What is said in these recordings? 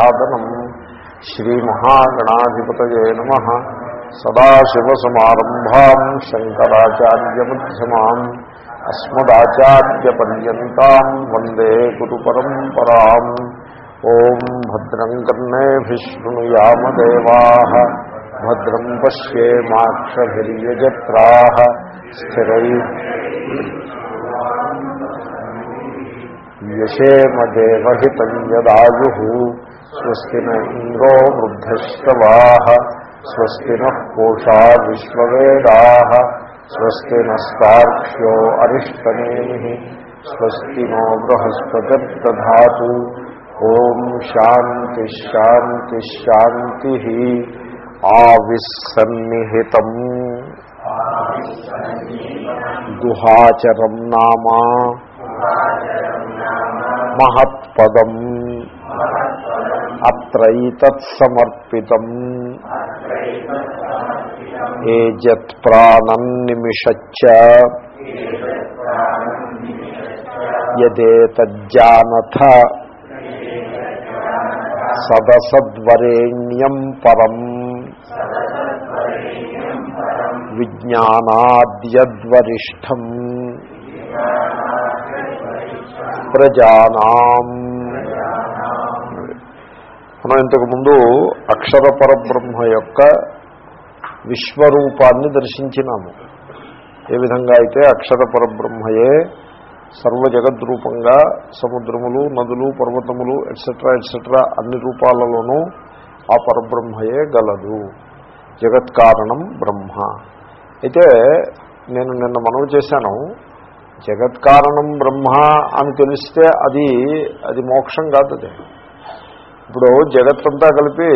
సాధనం శ్రీమహాగణాధిపతయే నమ. సదాశివసమారంభాం శంకరాచార్యమ్యమాం అస్మదాచార్యపర్యంతం వందే గురు పరంపరా ఓం భద్రం కర్ణేభిశృణుయామదేవా భద్రం పశ్యేమాక్షభిర్యజత్రా స్థిరై. యశేమదేవహితం యదాయు. స్వస్తి న ఇంద్రో వృద్ధశ్రవా స్వస్తి న పూషా విశ్వవేదా స్వస్తి నస్తాక్ష్యో అరిష్టనేమి స్వస్తి నో బృహస్పతిర్దా ఓం శాంతి శాంతి శాంతి ఆవిసన్నిహితం దుహాచరం నామా మహత్పదం అత్రైతత్సమర్పితం. ఏజత్ ప్రాణన్నిమిషచ్చ యదేతజ్జానథ. సదసద్వరేణ్యం పరం. విజ్ఞానాద్యద్వరిష్టం. ప్రజానాం మనం ఇంతకుముందు అక్షర పరబ్రహ్మ యొక్క విశ్వరూపాన్ని దర్శించినాము. ఏ విధంగా అయితే అక్షర పరబ్రహ్మయే సర్వ జగద్రూపంగా సముద్రములు నదులు పర్వతములు ఎట్సెట్రా ఎట్సెట్రా అన్ని రూపాలలోనూ ఆ పరబ్రహ్మయే గలదు. జగత్కారణం బ్రహ్మ. అయితే నేను నిన్న మనవి చేశాను జగత్కారణం బ్రహ్మ అని తెలిస్తే అది అది మోక్షం కాదు అది ఇప్పుడు జగత్తంతా కలిపి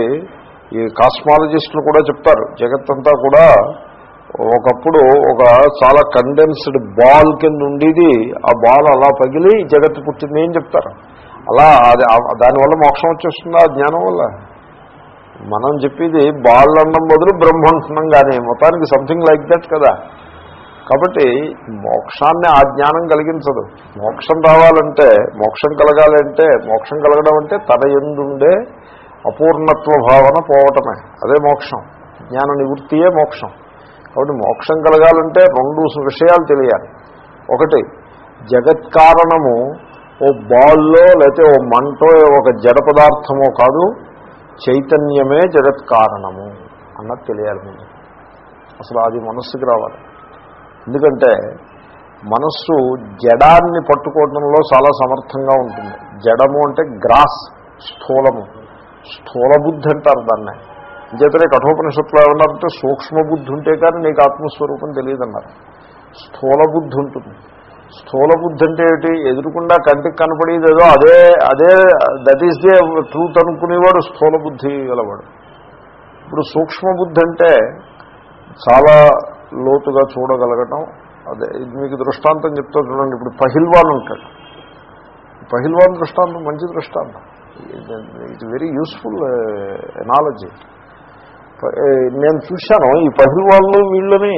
ఈ కాస్మాలజిస్టులు కూడా చెప్తారు. జగత్తంతా కూడా ఒకప్పుడు ఒక చాలా కండెన్స్డ్ బాల్ కింద ఉండేది. ఆ బాల్ అలా పగిలి జగత్తు పుట్టింది అని చెప్తారు. అలా అది దానివల్ల మోక్షం వచ్చేస్తుంది ఆ జ్ఞానం వల్ల? మనం చెప్పేది బాల్ అన్నం బదులు బ్రహ్మ అంటున్నాం కానీ మొత్తానికి సంథింగ్ లైక్ దట్ కదా. కాబట్టి మోక్షాన్ని ఆ జ్ఞానం కలిగించదు. మోక్షం రావాలంటే మోక్షం కలగాలంటే మోక్షం కలగడం అంటే తన ఎందుండే అపూర్ణత్వ భావన పోవటమే. అదే మోక్షం. జ్ఞాన నివృత్తియే మోక్షం. కాబట్టి మోక్షం కలగాలంటే రెండు విషయాలు తెలియాలి. ఒకటి జగత్కారణము ఓ బాల్లో లేకపోతే ఓ మంటో ఒక జడ పదార్థమో కాదు చైతన్యమే జగత్కారణము అన్నది తెలియాలి ముందు. అసలు అది మనస్సుకి రావాలి. ఎందుకంటే మనస్సు జడాన్ని పట్టుకోవడంలో చాలా సమర్థంగా ఉంటుంది. జడము అంటే గ్రాస్ స్థూలము. స్థూలబుద్ధి అంటారు దాన్ని. అంచేతనే కఠోపనిషత్తులో ఏమన్నారంటే సూక్ష్మబుద్ధి ఉంటే కానీ నీకు ఆత్మస్వరూపం తెలియదన్నారు. స్థూలబుద్ధి ఉంటుంది. స్థూలబుద్ధి అంటే ఏమిటి? ఎదురుకుండా కంటికి కనపడేది ఏదో అదే అదే దట్ ఈస్ దే ట్రూత్ అనుకునేవాడు స్థూలబుద్ధి గలవాడు. ఇప్పుడు సూక్ష్మబుద్ధి అంటే చాలా లోతుగా చూడగలగటం అదే ఇది మీకు దృష్టాంతం చెప్తా చూడండి. ఇప్పుడు పహిల్వాన్ ఉంటాడు. పహిల్వాన్ దృష్టాంతం మంచి దృష్టాంతం. ఇట్ వెరీ యూస్ఫుల్ ఎనాలజీ నేను చూశాను ఈ పహిల్వాళ్ళు వీళ్ళని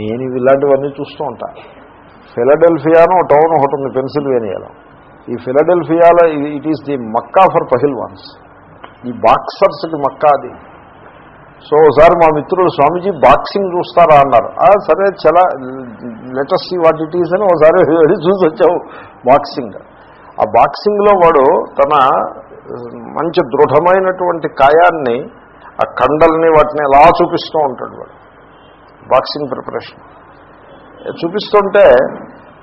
నేను ఇలాంటివన్నీ చూస్తూ ఉంటాను ఫిలడెల్ఫియాను టౌన్ ఒకటి ఉంది పెన్సిల్వేనియాలో. ఈ ఫిలడెల్ఫియాలో it is the Mecca for pahalwans. ఈ బాక్సర్స్కి మక్కా అది. సో ఒకసారి మా మిత్రుడు స్వామీజీ బాక్సింగ్ చూస్తారా అన్నారు. సరే చాలా లెటెస్ట్ వాట్ ఇట్ ఈస్ అని ఒకసారి వెళ్ళి చూసి వచ్చావు బాక్సింగ్. ఆ బాక్సింగ్లో వాడు తన మంచి దృఢమైనటువంటి కాయాన్ని ఆ కండల్ని వాటిని ఎలా చూపిస్తూ ఉంటాడు వాడు. Boxing preparation. చూపిస్తుంటే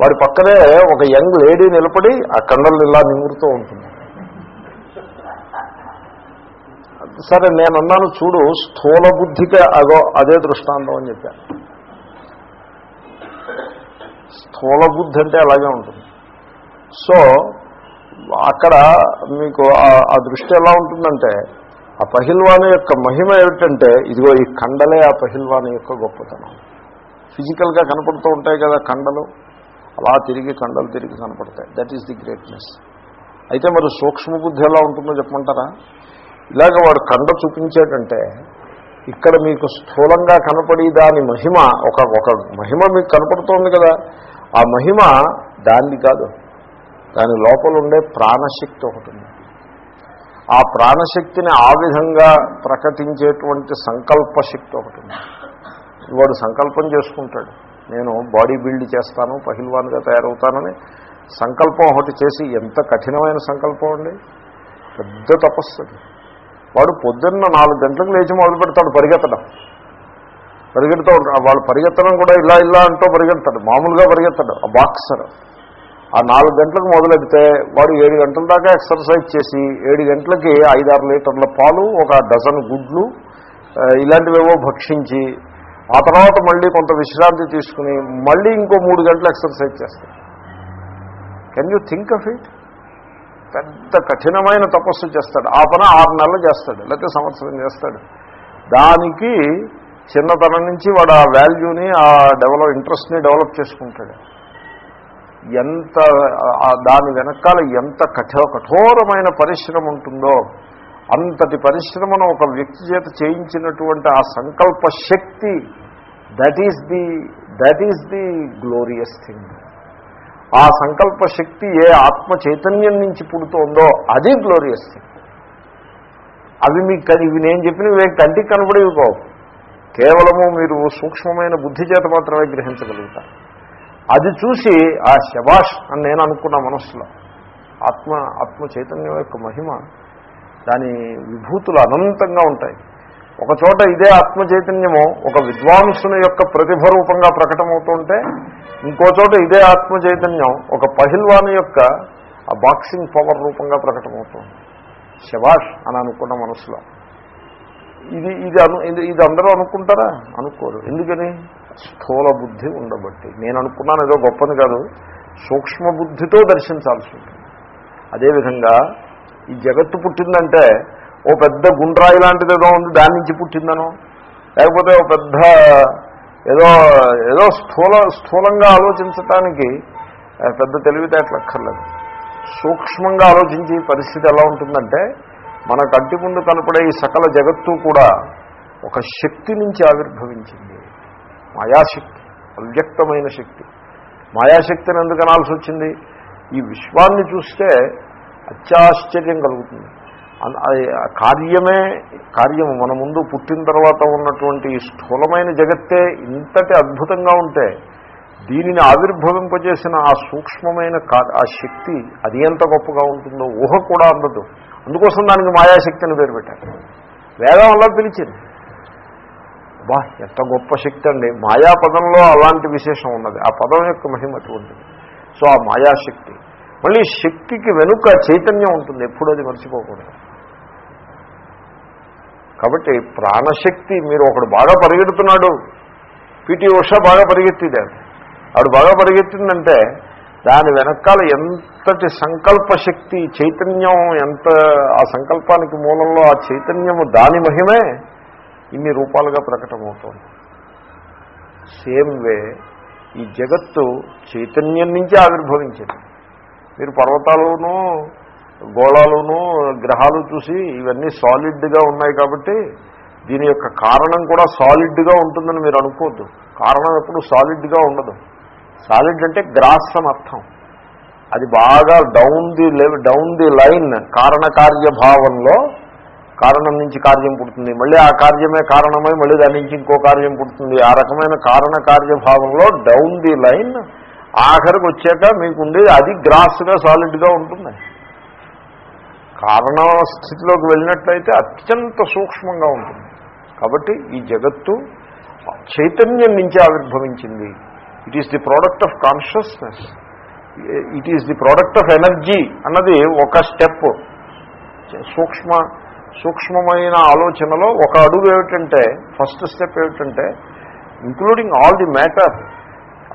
వాడి పక్కనే ఒక యంగ్ లేడీ నిలబడి ఆ కండల్ని ఇలా నిమురుతూ ఉంటుంది. సరే నేను అన్నాను చూడు స్థూల బుద్ధికి అగో అదే దృష్టాంతం అని చెప్పాను. స్థూల బుద్ధి అంటే అలాగే ఉంటుంది. సో అక్కడ మీకు ఆ దృష్టి ఎలా ఉంటుందంటే ఆ పహిల్వాణి యొక్క మహిమ ఏమిటంటే ఇదిగో ఈ కండలే ఆ పహిల్వాణి యొక్క గొప్పతనం. ఫిజికల్గా కనపడుతూ ఉంటాయి కదా కండలు అలా తిరిగి కండలు తిరిగి కనపడతాయి. దట్ ఈస్ ది గ్రేట్నెస్ అయితే మరి సూక్ష్మ బుద్ధి ఎలా ఉంటుందో చెప్పమంటారా? ఇలాగ వాడు కండ చూపించేటంటే ఇక్కడ మీకు స్థూలంగా కనపడి దాని మహిమ ఒక ఒక మహిమ మీకు కనపడుతోంది కదా. ఆ మహిమ దాన్ని కాదు. దాని లోపల ఉండే ప్రాణశక్తి ఒకటి ఉంది. ఆ ప్రాణశక్తిని ఆ విధంగా ప్రకటించేటువంటి సంకల్ప శక్తి ఒకటి ఉంది. వాడు సంకల్పం చేసుకుంటాడు. నేను బాడీ బిల్డ్ చేస్తాను పహిల్వాన్గా తయారవుతానని సంకల్పం ఒకటి చేసి ఎంత కఠినమైన సంకల్పం అండి? పెద్ద తపస్సు వాడు పొద్దున్న నాలుగు గంటలకు లేచి మొదలు పెడతాడు పరిగెత్తడం. పరిగెడుతూ ఉంటాడు. వాళ్ళు పరిగెత్తడం కూడా ఇలా ఇలా అంటూ పరిగెడతాడు. మామూలుగా పరిగెత్తాడు. ఆ బాక్సర్. ఆ నాలుగు గంటలకు మొదలెడితే వాడు ఏడు గంటల దాకా ఎక్సర్సైజ్ చేసి ఏడు గంటలకి ఐదారు లీటర్ల పాలు ఒక డజన్ గుడ్లు ఇలాంటివేవో భక్షించి ఆ తర్వాత మళ్ళీ కొంత విశ్రాంతి తీసుకుని మళ్ళీ ఇంకో మూడు గంటలు ఎక్సర్సైజ్ చేస్తాడు. Can you think of it పెద్ద కఠినమైన తపస్సు చేస్తాడు. ఆ పని ఆరు నెలలు చేస్తాడు. లేకపోతే సంవత్సరం చేస్తాడు. దానికి చిన్నతనం నుంచి వాడు ఆ వాల్యూని ఆ డెవలప్ ఇంట్రెస్ట్ని డెవలప్ చేసుకుంటాడు. ఎంత దాని వెనకాల ఎంత కఠో కఠోరమైన పరిశ్రమ ఉంటుందో అంతటి పరిశ్రమను ఒక వ్యక్తి చేత చేయించినటువంటి ఆ సంకల్ప శక్తి that is the that is the glorious thing ఆ సంకల్ప శక్తి ఏ ఆత్మ చైతన్యం నుంచి పుడుతోందో అది గ్లోరియస్ అవి మీకు ఇవి నేను చెప్పినవి కంటికి కనబడేవి కావు. కేవలము మీరు సూక్ష్మమైన బుద్ధి చేత మాత్రమే గ్రహించగలుగుతారు. అది చూసి ఆ శబాష్ అని నేను అనుకున్న మనస్సులో ఆత్మ ఆత్మ చైతన్యం యొక్క మహిమ దాని విభూతులు అనంతంగా ఉంటాయి. ఒక చోట ఇదే ఆత్మ చైతన్యము ఒక విద్వాంసుని యొక్క ప్రతిభ రూపంగా ప్రకటమవుతుంటే ఇంకో చోట ఇదే ఆత్మ చైతన్యం ఒక పహిల్వాని యొక్క ఆ బాక్సింగ్ పవర్ రూపంగా ప్రకటమవుతుంది. శభాష్ అని అనుకున్న మనసులో. ఇది ఇది అను ఇది ఇది అందరూ అనుకుంటారా? అనుకోరు. ఎందుకని? స్థూల బుద్ధి ఉండబట్టి. నేను అనుకున్నాను ఏదో గొప్పది కాదు. సూక్ష్మ బుద్ధితో దర్శించాల్సి ఉంటుంది. అదేవిధంగా ఈ జగత్తు పుట్టిందంటే ఓ పెద్ద గుండ్రాయి లాంటిది ఏదో ఉంది దాని నుంచి పుట్టిందనో. లేకపోతే ఓ పెద్ద ఏదో ఏదో స్థూల స్థూలంగా ఆలోచించటానికి పెద్ద తెలివితేటలు అక్కర్లేదు. సూక్ష్మంగా ఆలోచించి పరిస్థితి ఎలా ఉంటుందంటే మన కంటి ముందు కనపడే ఈ సకల జగత్తు కూడా ఒక శక్తి నుంచి ఆవిర్భవించింది. మాయాశక్తి అవ్యక్తమైన శక్తి. మాయాశక్తిని ఎందుకు అనాల్సి వచ్చింది? ఈ విశ్వాన్ని చూస్తే అత్యాశ్చర్యం కలుగుతుంది. కార్యమే కార్యము. మన ముందు పుట్టిన తర్వాత ఉన్నటువంటి స్థూలమైన జగత్తే ఇంతటి అద్భుతంగా ఉంటే దీనిని ఆవిర్భవింపజేసిన ఆ సూక్ష్మమైన కా- ఆ శక్తి అది ఎంత గొప్పగా ఉంటుందో ఊహ కూడా అందదు. అందుకోసం దానికి మాయాశక్తి అని పేరు పెట్టారు. వేదం అలా పిలిచింది. బా ఎంత గొప్ప శక్తి అండి. మాయా పదంలో అలాంటి విశేషం ఉన్నది. ఆ పదం యొక్క మహిమ అటువంటిది. సో ఆ మాయాశక్తి. మళ్ళీ శక్తికి వెనుక చైతన్యం ఉంటుంది. ఎప్పుడూ అది మర్చిపోకూడదు. కాబట్టి ప్రాణశక్తి మీరు ఒకడు బాగా పరిగెడుతున్నాడు. పిటి ఉష బాగా పరిగెత్తిదే. ఆవిడ బాగా పరిగెత్తిందంటే దాని వెనకాల ఎంతటి సంకల్ప శక్తి చైతన్యం ఎంత ఆ సంకల్పానికి మూలంలో ఆ చైతన్యము దాని మహిమే ఇన్ని రూపాలుగా ప్రకటమవుతోంది. సేమ్ వే ఈ జగత్తు చైతన్యం నుంచి ఆవిర్భవించింది. మీరు పర్వతాలను గోళాలును గ్రహాలు చూసి ఇవన్నీ సాలిడ్గా ఉన్నాయి కాబట్టి దీని యొక్క కారణం కూడా సాలిడ్గా ఉంటుందని మీరు అనుకోవద్దు కారణం ఎప్పుడు సాలిడ్గా ఉండదు. సాలిడ్ అంటే గ్రాస్ అని అర్థం అది బాగా down the down the line కారణకార్యభావంలో కారణం నుంచి కార్యం పుడుతుంది. మళ్ళీ ఆ కార్యమే కారణమై మళ్ళీ దాని నుంచి ఇంకో కార్యం పుడుతుంది. ఆ రకమైన కారణ కార్యభావంలో డౌన్ ది లైన్ ఆఖరికి వచ్చాక మీకుండేది అది గ్రాస్గా సాలిడ్గా ఉంటుంది. కారణ స్థితిలోకి వెళ్ళినట్లయితే అత్యంత సూక్ష్మంగా ఉంటుంది. కాబట్టి ఈ జగత్తు చైతన్యం నుంచి ఆవిర్భవించింది. It is the product of consciousness it is the product of energy అన్నది ఒక స్టెప్ సూక్ష్మ సూక్ష్మమైన ఆలోచనలో ఒక అడుగు ఏమిటంటే ఫస్ట్ స్టెప్ ఏమిటంటే including all the matter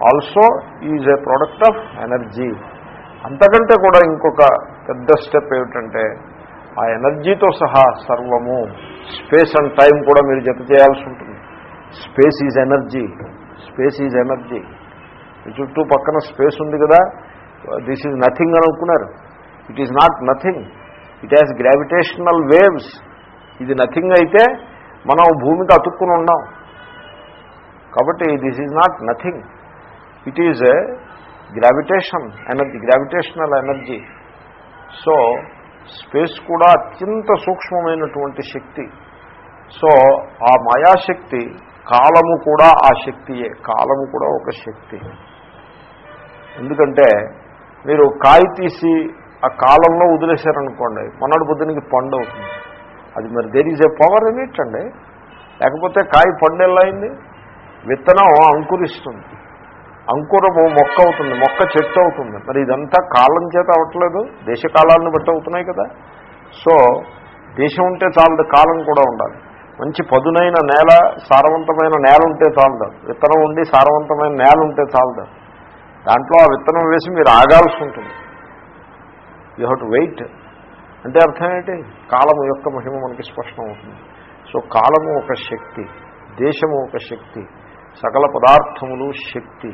also is a product of energy అంతకంటే కూడా ఇంకొక పెద్ద స్టెప్ ఏమిటంటే ఆ ఎనర్జీతో సహా సర్వము స్పేస్ అండ్ టైం కూడా మీరు జత చేయాల్సి ఉంటుంది. Space is energy space is energy. చుట్టూ పక్కన స్పేస్ ఉంది కదా దిస్ ఈజ్ నథింగ్ అని అనుకున్నారు. It is not nothing. It has gravitational waves. ఇది నథింగ్ అయితే మనం భూమికి అతుక్కుని ఉన్నాం. కాబట్టి this is not nothing. It is gravitation energy gravitational energy. So space కూడా అత్యంత సూక్ష్మమైనటువంటి శక్తి. సో ఆ మాయాశక్తి కాలము కూడా ఆ శక్తియే. కాలము కూడా ఒక శక్తి. ఎందుకంటే మీరు కాయ తీసి ఆ కాలంలో వదిలేశారనుకోండి మొన్నటి బుద్ధునికి పండు అవుతుంది. అది మరి there is a power in it అండి. లేకపోతే కాయ పండు ఎలా అయింది? విత్తనం అంకురిస్తుంది. అంకురము మొక్క అవుతుంది మొక్క చెట్టు అవుతుంది. మరి ఇదంతా కాలం చేత అవ్వట్లేదు దేశకాలాలను బట్టి అవుతున్నాయి కదా. సో దేశం ఉంటే చాలదు కాలం కూడా ఉండాలి. మంచి పదునైన నేల సారవంతమైన నేల ఉంటే చాలదు. విత్తనం ఉండి సారవంతమైన నేల ఉంటే చాలదు. దాంట్లో ఆ విత్తనం వేసి మీరు ఆగాల్సి ఉంటుంది. యూ హెవ్ టు వెయిట్ అంటే అర్థం ఏంటి? కాలము యొక్క మహిమ మనకి స్పష్టం అవుతుంది. సో కాలము ఒక శక్తి దేశము ఒక శక్తి సకల పదార్థములు శక్తి.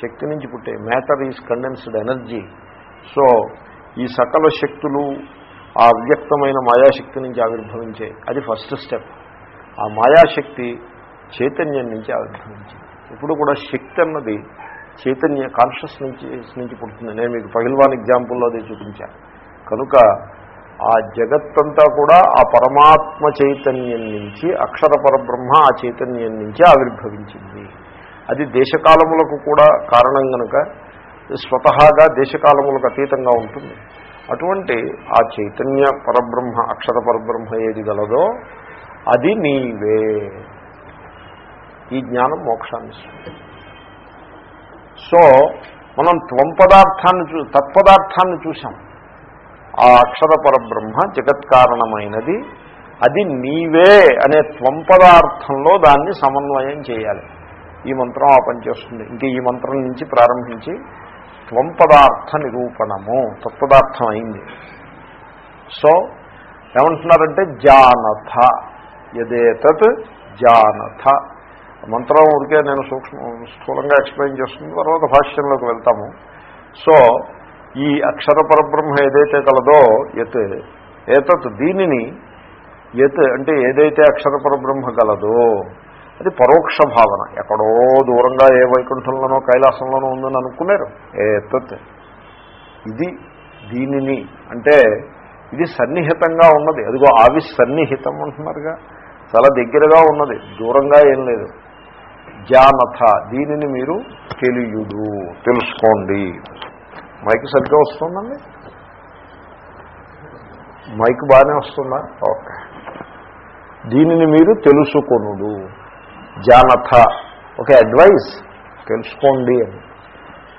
శక్తి నుంచి పుట్టే. Matter is condensed energy so ఈ సకల శక్తులు ఆ అవ్యక్తమైన మాయాశక్తి నుంచి ఆవిర్భవించే అది ఫస్ట్ స్టెప్ ఆ మాయాశక్తి చైతన్యం నుంచి ఆవిర్భవించింది. ఇప్పుడు కూడా శక్తి అన్నది చైతన్య కాన్షియస్ నుంచి నుంచి పుడుతుంది. నేను మీకు పగిల్వాన్ ఎగ్జాంపుల్లో అది చూపించాను కనుక ఆ జగత్తంతా కూడా ఆ పరమాత్మ చైతన్యం నుంచి అక్షర పరబ్రహ్మ ఆ చైతన్యం నుంచి ఆవిర్భవించింది. అది దేశకాలములకు కూడా కారణం కనుక స్వతహాగా దేశకాలములకు అతీతంగా ఉంటుంది. అటువంటి ఆ చైతన్య పరబ్రహ్మ అక్షర పరబ్రహ్మ ఏది గలదో అది నీవే. ఈ జ్ఞానం మోక్షాన్ని సో మనం త్వం పదార్థాన్ని చూ తత్పదార్థాన్ని చూసాం ఆ అక్షర పరబ్రహ్మ జగత్కారణమైనది అది నీవే అనే త్వం పదార్థంలో దాన్ని సమన్వయం చేయాలి. ఈ మంత్రం ఆ పనిచేస్తుంది ఇంక ఈ మంత్రం నుంచి ప్రారంభించి త్వం పదార్థ నిరూపణము తత్పదార్థం అయింది. సో ఏమంటున్నారంటే జానథ యదేతత్ జానథ. మంత్రం ఊరికే నేను సూక్ష్మ స్థూలంగా ఎక్స్ప్లెయిన్ చేస్తుంది తర్వాత భాష్యంలోకి వెళ్తాము. సో ఈ అక్షర పరబ్రహ్మ ఏదైతే కలదో ఎత్ ఏతత్ దీనిని ఎత్ అంటే ఏదైతే అక్షర పరబ్రహ్మ కలదో అది పరోక్ష భావన. ఎక్కడో దూరంగా ఏ వైకుంఠంలోనో కైలాసంలోనో ఉందని అనుకున్నారు. ఏతత్. ఇది దీనిని అంటే ఇది సన్నిహితంగా ఉన్నది. అదిగో ఆవి సన్నిహితం అంటున్నారుగా. చాలా దగ్గరగా ఉన్నది. దూరంగా ఏం లేదు. జానథ. దీనిని మీరు తెలియదు. తెలుసుకోండి. మైక్ సరిగ్గా వస్తుందండి? మైక్ బాగానే వస్తుందా? ఓకే. దీనిని మీరు తెలుసుకొనుడు. జానథ. ఒక అడ్వైస్ తెలుసుకోండి అని.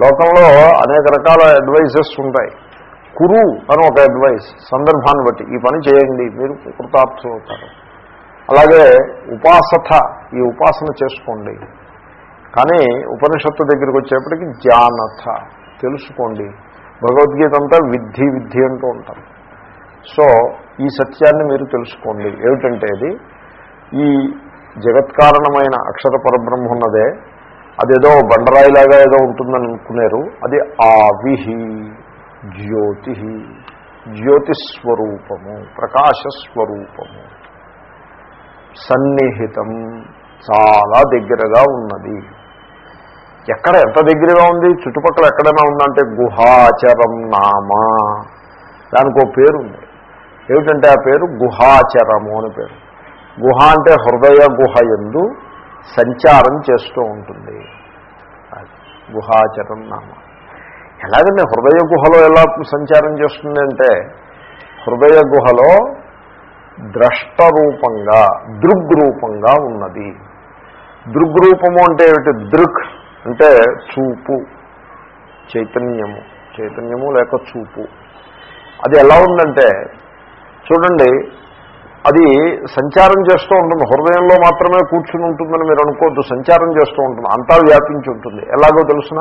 లోకంలో అనేక రకాల అడ్వైజెస్ ఉంటాయి. కురు అని ఒక అడ్వైస్ సందర్భాన్ని బట్టి. ఈ పని చేయండి మీరు కృతార్థులు అవుతారు. అలాగే ఉపాసత ఈ ఉపాసన చేసుకోండి. కానీ ఉపనిషత్తు దగ్గరికి వచ్చేప్పటికి జానథ. తెలుసుకోండి. భగవద్గీత అంతా విద్ధి విద్ధి అంటూ ఉంటారు. సో ఈ సత్యాన్ని మీరు తెలుసుకోండి. ఏమిటంటే అది? ఈ జగత్కారణమైన అక్షర పరబ్రహ్మ ఉన్నదే అదేదో బండరాయిలాగా ఏదో ఉంటుందని అనుకున్నారు అది ఆవిహి జ్యోతి జ్యోతిస్వరూపము ప్రకాశస్వరూపము. సన్నిహితం చాలా దగ్గరగా ఉన్నది. ఎక్కడ ఎంత దగ్గరగా ఉంది? చుట్టుపక్కల ఎక్కడైనా ఉందంటే గుహాచరం నామా. దానికి పేరు ఉంది ఏమిటంటే ఆ పేరు? గుహాచరము అని పేరు. గుహ అంటే హృదయ గుహ ఎందు సంచారం చేస్తూ ఉంటుంది. గుహాచరం నామ. ఎలాగంటే హృదయ గుహలో ఎలా సంచారం చేస్తుంది అంటే హృదయ గుహలో ద్రష్టరూపంగా దృగ్రూపంగా ఉన్నది. దృగ్రూపము అంటే ఏమిటి? దృక్ అంటే చూపు చైతన్యము చైతన్యము లేక చూపు. అది ఎలా ఉందంటే చూడండి అది సంచారం చేస్తూ ఉంటుంది. హృదయంలో మాత్రమే కూర్చుని ఉంటుందని మీరు అనుకోవద్దు. సంచారం చేస్తూ ఉంటుంది. అంతా వ్యాపించి ఉంటుంది. ఎలాగో తెలుసిన?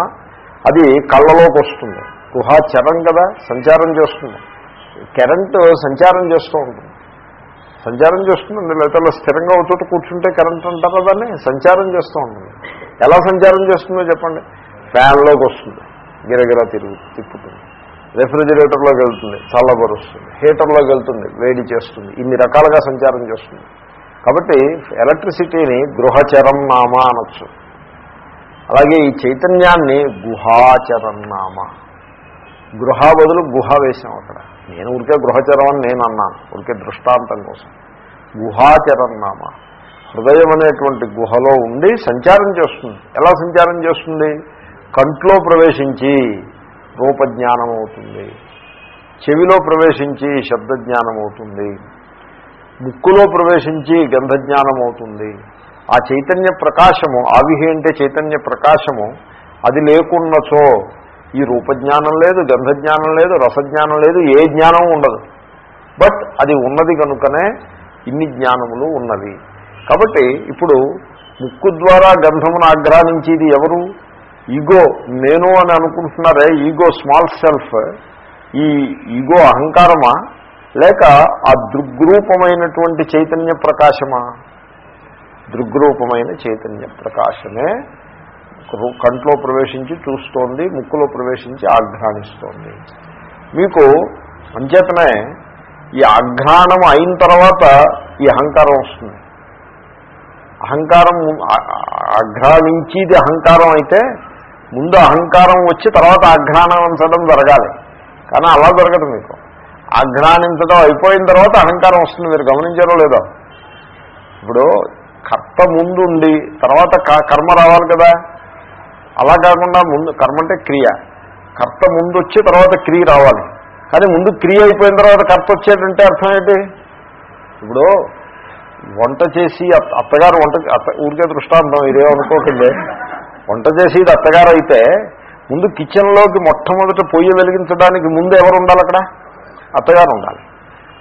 అది కళ్ళలోకి వస్తుంది. గుహాచరం కదా సంచారం చేస్తుంది. కరెంటు సంచారం చేస్తూ ఉంటుంది. సంచారం చేస్తుంది లేకపోతే స్థిరంగా ఒక చోట కూర్చుంటే కరెంట్ అంటారా దాన్ని? సంచారం చేస్తూ ఉంటుంది. ఎలా సంచారం చేస్తుందో చెప్పండి. ఫ్యాన్లోకి వస్తుంది. గిరగిరా తిరుగు తిప్పుతుంది. రెఫ్రిజిరేటర్లోకి వెళ్తుంది చల్లబరుస్తుంది హీటర్లోకి వెళ్తుంది వేడి చేస్తుంది ఇన్ని రకాలుగా సంచారం చేస్తుంది. కాబట్టి ఎలక్ట్రిసిటీని గృహచరం నామ అనొచ్చు. అలాగే ఈ చైతన్యాన్ని గుహాచరం నామ. గృహ బదులు గుహ వేసాం అక్కడ. నేను ఉడికే గృహచరం అని నేను అన్నాను ఉడికే దృష్టాంతం కోసం. గుహాచరం నామ. హృదయం అనేటువంటి గుహలో ఉండి సంచారం చేస్తుంది. ఎలా సంచారం చేస్తుంది? కంట్లో ప్రవేశించి రూపజ్ఞానం అవుతుంది చెవిలో ప్రవేశించి శబ్దజ్ఞానం అవుతుంది ముక్కులో ప్రవేశించి గంధజ్ఞానం అవుతుంది ఆ చైతన్య ప్రకాశము ఆవిహి అంటే చైతన్య ప్రకాశము అది లేకున్నచో ఈ రూపజ్ఞానం లేదు గంధజ్ఞానం లేదు రసజ్ఞానం లేదు ఏ జ్ఞానం ఉండదు. బట్ అది ఉన్నది కనుకనే ఇన్ని జ్ఞానములు ఉన్నవి. కాబట్టి ఇప్పుడు ముక్కు ద్వారా గంధమును ఆగ్రహించేది ఎవరు? ఈగో నేను అని అనుకుంటున్నారే ఈగో స్మాల్ సెల్ఫ్ ఈ ఈగో అహంకారమా? లేక ఆ దృగ్రూపమైనటువంటి చైతన్య ప్రకాశమా? దృగ్రూపమైన చైతన్య ప్రకాశమే కంట్లో ప్రవేశించి చూస్తోంది ముక్కులో ప్రవేశించి ఆఘ్రాణిస్తోంది. మీకు అంచేతనే ఈ ఆఘ్రాణం అయిన తర్వాత ఈ అహంకారం వస్తుంది. అహంకారం ఆ- ఆఘ్రాణించేది అహంకారం అయితే ముందు అహంకారం వచ్చి తర్వాత అఘ్రాణించడం జరగాలి. కానీ అలా జరగదు మీకు. అఘ్రాణించడం అయిపోయిన తర్వాత అహంకారం వస్తుంది. మీరు గమనించారో లేదో? ఇప్పుడు కర్త ముందు ఉండి తర్వాత క- కర్మ రావాలి కదా? అలా కాకుండా ముందు కర్మ అంటే క్రియ. కర్త ముందు వచ్చి తర్వాత క్రియ రావాలి. కానీ ముందు క్రియ అయిపోయిన తర్వాత కర్త వచ్చేటంటే అర్థం ఏంటి? ఇప్పుడు వంట చేసి అత్త- అత్తగారు వంట అత్త ఊరికే దృష్టాంతం ఇదే అనుకోకండి. వంట చేసేది ఇది అత్తగారు అయితే ముందు కిచెన్లోకి మొట్టమొదట పొయ్యి వెలిగించడానికి ముందు ఎవరు ఉండాలి అక్కడ? అత్తగారు ఉండాలి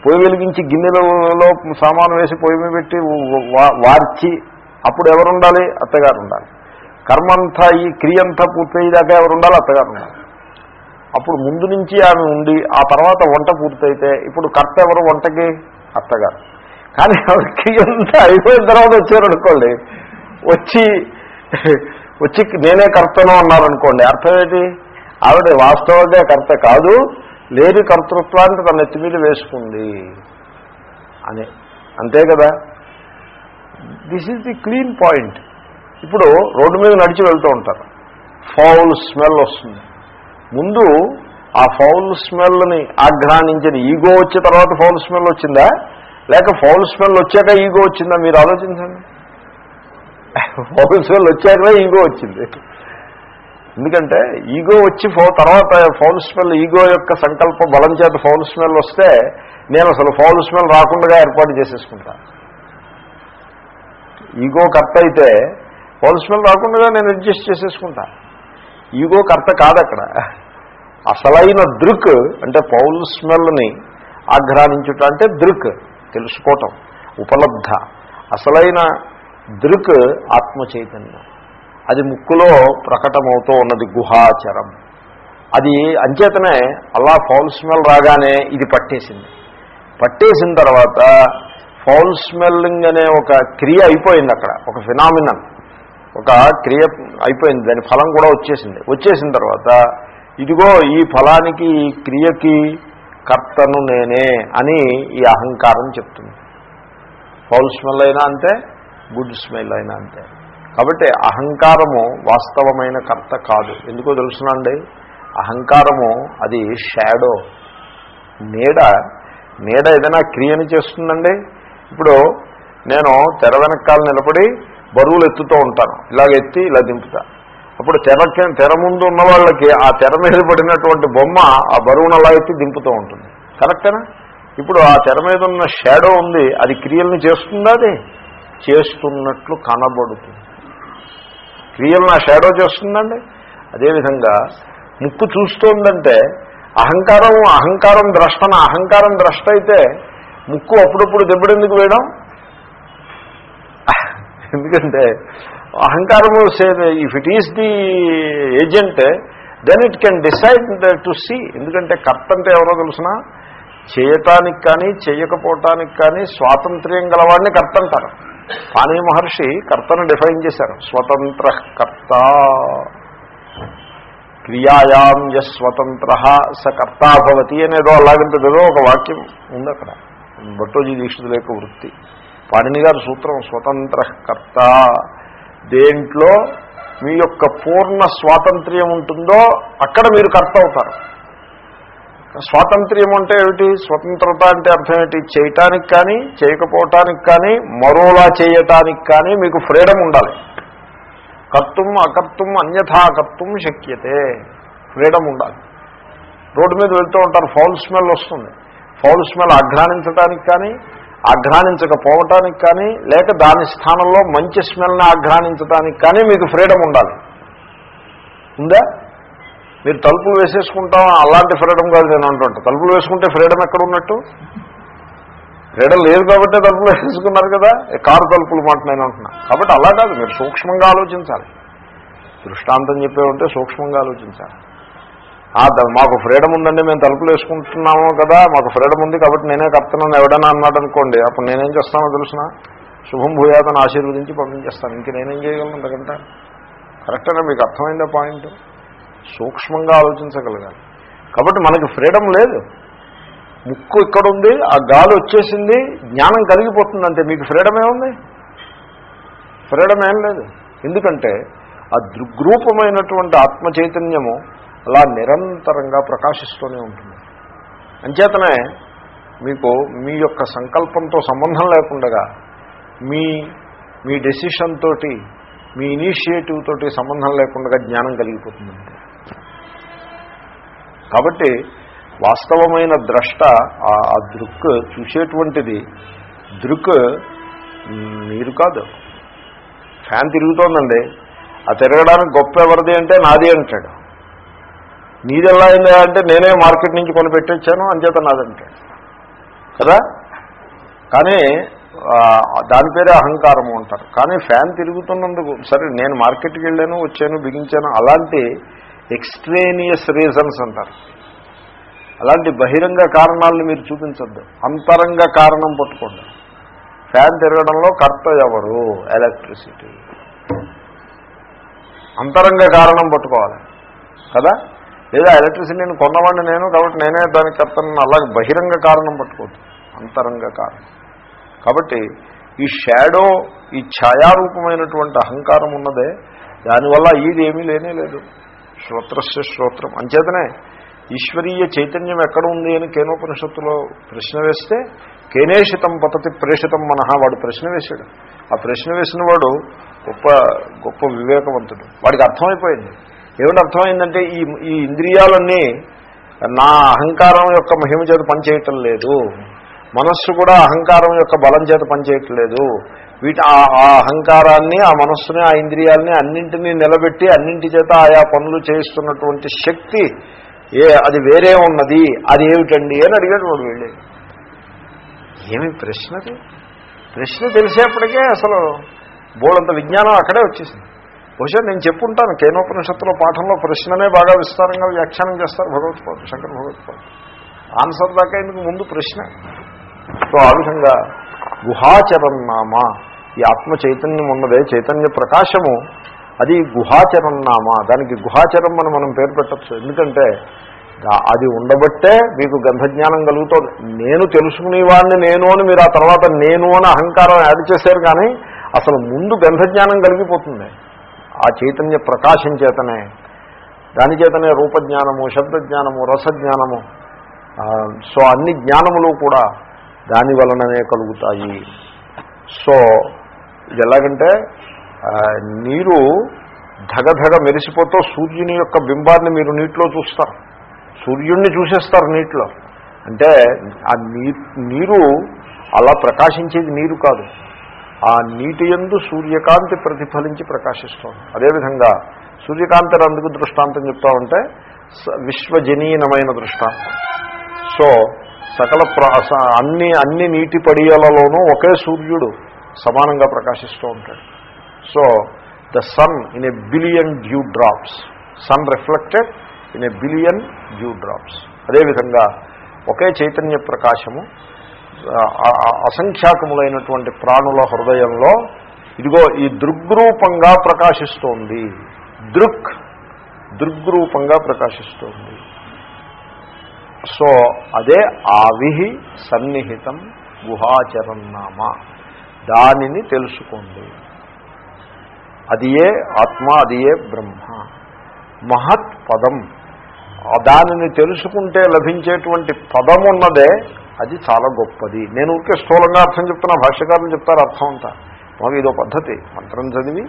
పొయ్యి వెలిగించి గిన్నెలలో సామాను వేసి పొయ్యి మీద పెట్టి వా- వార్చి అప్పుడు ఎవరు ఉండాలి అత్తగారు ఉండాలి కర్మ అంతా ఈ క్రియ అంతా పూర్తయ్యేదాకా ఎవరు ఉండాలి అత్తగారు ఉండాలి అప్పుడు ముందు నుంచి ఆమె ఉండి ఆ తర్వాత వంట పూర్తయితే ఇప్పుడు కర్త ఎవరు? వంటకి అత్తగారు. కానీ క్రియంతా అయిపోయిన తర్వాత వచ్చారు అనుకోండి. వచ్చి వచ్చి నేనే కర్తను అన్నారనుకోండి అర్థం ఏంటి ఆవిడ వాస్తవంగా కర్త కాదు లేని కర్తృత్వానికి తన నెత్తి మీద వేసుకుంది అని. అంతే కదా? This is the clean point ఇప్పుడు రోడ్డు మీద నడిచి వెళ్తూ ఉంటారు. ఫౌల్ స్మెల్ వస్తుంది. ముందు ఆ ఫౌల్ స్మెల్ని ఆఘ్రానించిన ఈగో వచ్చిన తర్వాత ఫౌల్ స్మెల్ వచ్చిందా? లేక ఫౌల్ స్మెల్ వచ్చాక ఈగో వచ్చిందా? మీరు ఆలోచించండి. ఫోకస్ స్మెల్ వచ్చాక ఈగో వచ్చింది. ఎందుకంటే ఈగో వచ్చి ఫో తర్వాత ఫౌల్ స్మెల్ ఈగో యొక్క సంకల్ప బలం చేత ఫౌల్ స్మెల్ వస్తే నేను అసలు ఫౌల్ స్మెల్ రాకుండా ఏర్పాటు చేసేసుకుంటాను ఈగో కర్త అయితే ఫౌల్ స్మెల్ రాకుండా నేను అడ్జస్ట్ చేసేసుకుంటా. ఈగో కర్త కాదు అక్కడ. అసలైన దృక్ అంటే పౌల్ స్మెల్ని ఆఘ్రానించుట అంటే దృక్ తెలుసుకోవటం ఉపలబ్ధ. అసలైన దృక్ ఆత్మ చైతన్యం అది ముక్కులో ప్రకటమవుతూ ఉన్నది గుహాచరం. అది అంచేతనే అలా ఫౌల్ స్మెల్ రాగానే ఇది పట్టేసింది. పట్టేసిన తర్వాత ఫౌల్ స్మెల్లింగ్ అనే ఒక క్రియ అయిపోయింది అక్కడ. ఒక ఫినామినన్ ఒక క్రియ అయిపోయింది. దాని ఫలం కూడా వచ్చేసింది. వచ్చేసిన తర్వాత ఇదిగో ఈ ఫలానికి ఈ క్రియకి కర్తను నేనే అని ఈ అహంకారం చెప్తుంది. ఫౌల్ స్మెల్ అయినా అంతే గుడ్ స్మెల్ అయినా అంతే. కాబట్టి అహంకారము వాస్తవమైన కర్త కాదు. ఎందుకో తెలుసునండి? అహంకారము అది షాడో నీడ నీడ ఏదైనా క్రియని చేస్తుందండి? ఇప్పుడు నేను తెర వెనకాల నిలబడి బరువులు ఎత్తుతూ ఉంటాను. ఇలాగ ఎత్తి ఇలా దింపుతా. అప్పుడు తెర తెర ముందు ఉన్న వాళ్ళకి ఆ తెర మీద పడినటువంటి బొమ్మ ఆ బరువును అలా ఎత్తి దింపుతూ ఉంటుంది. కరెక్టేనా? ఇప్పుడు ఆ తెర మీద ఉన్న షాడో ఉంది. అది క్రియల్ని చేస్తుందా అది? చేస్తున్నట్లు కనబడుతుంది. క్రియలను ఆ షాడో చేస్తుందండి. అదేవిధంగా ముక్కు చూస్తోందంటే అహంకారం అహంకారం ద్రష్టన అహంకారం ద్రష్ట అయితే ముక్కు అప్పుడప్పుడు దెబ్బడెందుకు వేయడం? ఎందుకంటే అహంకారము if it is the agent then it can decide to see ఎందుకంటే కర్త అంటే ఎవరో తెలుసిన? చేయటానికి కానీ చేయకపోవటానికి కానీ స్వాతంత్ర్యం గలవాడిని కర్త అంటారు. పాణి మహర్షి కర్తను డిఫైన్ చేశారు. స్వతంత్ర కర్త. క్రియాయాం యస్వతంత్ర స కర్తా భవతి అనేదో అలాగంటేదో ఒక వాక్యం ఉంది అక్కడ. భట్టోజీ దీక్షితుల యొక్క వృత్తి. పాణిని గారి సూత్రం స్వతంత్ర కర్త. దేంట్లో మీ యొక్క పూర్ణ స్వాతంత్ర్యం ఉంటుందో అక్కడ మీరు కర్త అవుతారు. స్వాతంత్ర్యం అంటే ఏమిటి? స్వతంత్రత అంటే అర్థం ఏంటి చేయటానికి కానీ చేయకపోవటానికి కానీ మరోలా చేయటానికి కానీ మీకు ఫ్రీడమ్ ఉండాలి. కర్తుం అకర్తుం అన్యథా కర్తుం శక్యతే. ఫ్రీడమ్ ఉండాలి. రోడ్డు మీద వెళ్తూ ఉంటారు ఫౌల్ స్మెల్ వస్తుంది. ఫౌల్ స్మెల్ ఆఘ్రానించడానికి కానీ ఆఘ్రానించకపోవటానికి కానీ లేక దాని స్థానంలో మంచి స్మెల్ని ఆఘ్రానించడానికి కానీ మీకు ఫ్రీడమ్ ఉండాలి. ఉందా? మీరు తలుపులు వేసేసుకుంటాం అలాంటి ఫ్రీడమ్ కాదు నేను అంటుంటా. తలుపులు వేసుకుంటే ఫ్రీడమ్ ఎక్కడ ఉన్నట్టు? ఫ్రీడమ్ లేదు కాబట్టి తలుపులు వేసుకున్నారు కదా? కారు తలుపులు మాట నేను అంటున్నా. కాబట్టి అలా కాదు మీరు సూక్ష్మంగా ఆలోచించాలి. దృష్టాంతం చెప్పే ఉంటే సూక్ష్మంగా ఆలోచించాలి. మాకు ఫ్రీడమ్ ఉందండి మేము తలుపులు వేసుకుంటున్నాము కదా మాకు ఫ్రీడమ్ ఉంది కాబట్టి నేనే కప్తున్నాను ఎవడైనా అన్నాడు అనుకోండి అప్పుడు నేనేం చేస్తానో తెలుసిన? శుభం భూయాతను ఆశీర్వదించి పంపించేస్తాను. ఇంక నేనేం చేయగలను అంతకంటే? కరెక్టేనా మీకు అర్థమైందా పాయింట్? సూక్ష్మంగా ఆలోచించగలగాలి. కాబట్టి మనకి ఫ్రీడమ్ లేదు. ముక్కు ఇక్కడ ఉంది ఆ గాలి వచ్చేసింది జ్ఞానం కలిగిపోతుంది అంటే మీకు ఫ్రీడమ్ ఏముంది? ఫ్రీడమ్ ఏం లేదు. ఎందుకంటే ఆ దృగ్రూపమైనటువంటి ఆత్మ చైతన్యము అలా నిరంతరంగా ప్రకాశిస్తూనే ఉంటుంది. అంచేతనే మీకు మీ యొక్క సంకల్పంతో సంబంధం లేకుండా మీ మీ డెసిషన్ తోటి మీ ఇనీషియేటివ్ తోటి సంబంధం లేకుండా జ్ఞానం కలిగిపోతుంది. కాబట్టి వాస్తవమైన ద్రష్ట ఆ దృక్ చూసేటువంటిది. దృక్ మీరు కాదు. ఫ్యాన్ తిరుగుతోందండి. ఆ తిరగడానికి గొప్ప ఎవరిది అంటే నాది అంటాడు. నీది ఎలా అయిందా అంటే నేనే మార్కెట్ నుంచి కొని పెట్టొచ్చాను అంచేత నాదంటాడు కదా? కానీ దాని పేరే అహంకారము అంటారు. కానీ ఫ్యాన్ తిరుగుతున్నందుకు సరే నేను మార్కెట్కి వెళ్ళాను వచ్చాను బిగించాను అలాంటి ఎక్స్ట్రేనియస్ రీజన్స్ అంటారు. అలాంటి బహిరంగ కారణాలను మీరు చూపించద్దు. అంతరంగ కారణం పట్టుకోండి. ఫ్యాన్ తిరగడంలో కర్త ఎవరు? ఎలక్ట్రిసిటీ. అంతరంగ కారణం పట్టుకోవాలి. కదా? లేదా ఎలక్ట్రిసిటీని కొన్నవాడిని నేను కాబట్టి నేనే దానికి కర్తను అలాగే బహిరంగ కారణం పట్టుకోవద్దు. అంతరంగ కారణం. కాబట్టి ఈ షాడో ఈ ఛాయారూపమైనటువంటి అహంకారం ఉన్నదే. దానివల్ల ఇది ఏమీ లేనే లేదు. శ్రోత్రస్య శ్రోత్రం. అంచేతనే ఈశ్వరీయ చైతన్యం ఎక్కడ ఉంది అని కేనోపనిషత్తులో ప్రశ్న వేస్తే కేనేషితం పతతి ప్రేషితం మనహ వాడు ప్రశ్న వేశాడు. ఆ ప్రశ్న వేసిన వాడు గొప్ప గొప్ప వివేకవంతుడు. వాడికి అర్థమైపోయింది. ఏమిటి అర్థమైందంటే ఈ ఈ ఇంద్రియాలన్నీ నా అహంకారం యొక్క మహిమ చేత పనిచేయటం లేదు. మనస్సు కూడా అహంకారం యొక్క బలం చేత పనిచేయట్లేదు వీటి ఆ అహంకారాన్ని ఆ మనస్సుని ఆ ఇంద్రియాలని అన్నింటినీ నిలబెట్టి అన్నింటి చేత ఆయా పనులు చేస్తున్నటువంటి శక్తి ఏ అది వేరే ఉన్నది. అది ఏమిటండి అని అడిగాడు వాడు వెళ్ళి. ఏమి ప్రశ్నది ప్రశ్న తెలిసేప్పటికే అసలు బోడంత విజ్ఞానం అక్కడే వచ్చేసింది. బహుశా నేను చెప్పుంటాను కేనోపనిషత్తులో పాఠంలో ప్రశ్ననే బాగా విస్తారంగా వ్యాఖ్యానం చేస్తారు భగవత్పాదు శంకర భగవత్పాదు ఆన్సర్ దాకా ఇందుకు ముందు ప్రశ్న. సో ఆ విధంగా గుహాచరన్నామ ఈ ఆత్మ చైతన్యం ఉన్నదే చైతన్య ప్రకాశము అది గుహాచరన్నామ దానికి గుహాచరం అని మనం పేరు పెట్టచ్చు. ఎందుకంటే అది ఉండబట్టే మీకు గంధజ్ఞానం కలుగుతుంది. నేను తెలుసుకునేవాడిని నేను అని మీరు ఆ తర్వాత నేను అని అహంకారం యాడ్ చేశారు కానీ అసలు ముందు గంధజ్ఞానం కలిగిపోతుంది. ఆ చైతన్య ప్రకాశం చేతనే. దాని చేతనే రూపజ్ఞానము శబ్దజ్ఞానము రసజ్ఞానము సో అన్ని జ్ఞానములు కూడా దాని వలననే కలుగుతాయి. సో ఇది ఎలాగంటే నీరు ధగధగ మెరిసిపోతూ సూర్యుని యొక్క బింబాన్ని మీరు నీటిలో చూస్తారు. సూర్యుడిని చూసేస్తారు నీటిలో. అంటే ఆ నీ నీరు అలా ప్రకాశించేది నీరు కాదు. ఆ నీటి ఎందు సూర్యకాంతి ప్రతిఫలించి ప్రకాశిస్తుంది. అదేవిధంగా సూర్యకాంతి అందుకు దృష్టాంతం చెప్తా ఉంటే స- దృష్టాంతం. సో సకల అన్ని అన్ని నీటి పడియలలోనూ ఒకే సూర్యుడు సమానంగా ప్రకాశిస్తూ ఉంటాడు. So the sun in a billion dew drops sun reflected in a billion dew drops అదేవిధంగా ఒకే చైతన్య ప్రకాశము అసంఖ్యాకములైనటువంటి ప్రాణుల హృదయంలో ఇదిగో ఈ దృగ్రూపంగా ప్రకాశిస్తోంది. దృక్ దృగ్రూపంగా ప్రకాశిస్తోంది. సో అదే ఆవిహి సన్నిహితం గుహాచరన్నామ దానిని తెలుసుకోండి. అది ఏ ఆత్మ అది ఏ బ్రహ్మ. మహత్ పదం. దానిని తెలుసుకుంటే లభించేటువంటి పదం ఉన్నదే అది చాలా గొప్పది. నేను ఊరికే స్థూలంగా అర్థం చెప్తున్నా భాష్యకారులు చెప్తారు అర్థం అంతా. మాకు ఇదో పద్ధతి. మంత్రం చదివి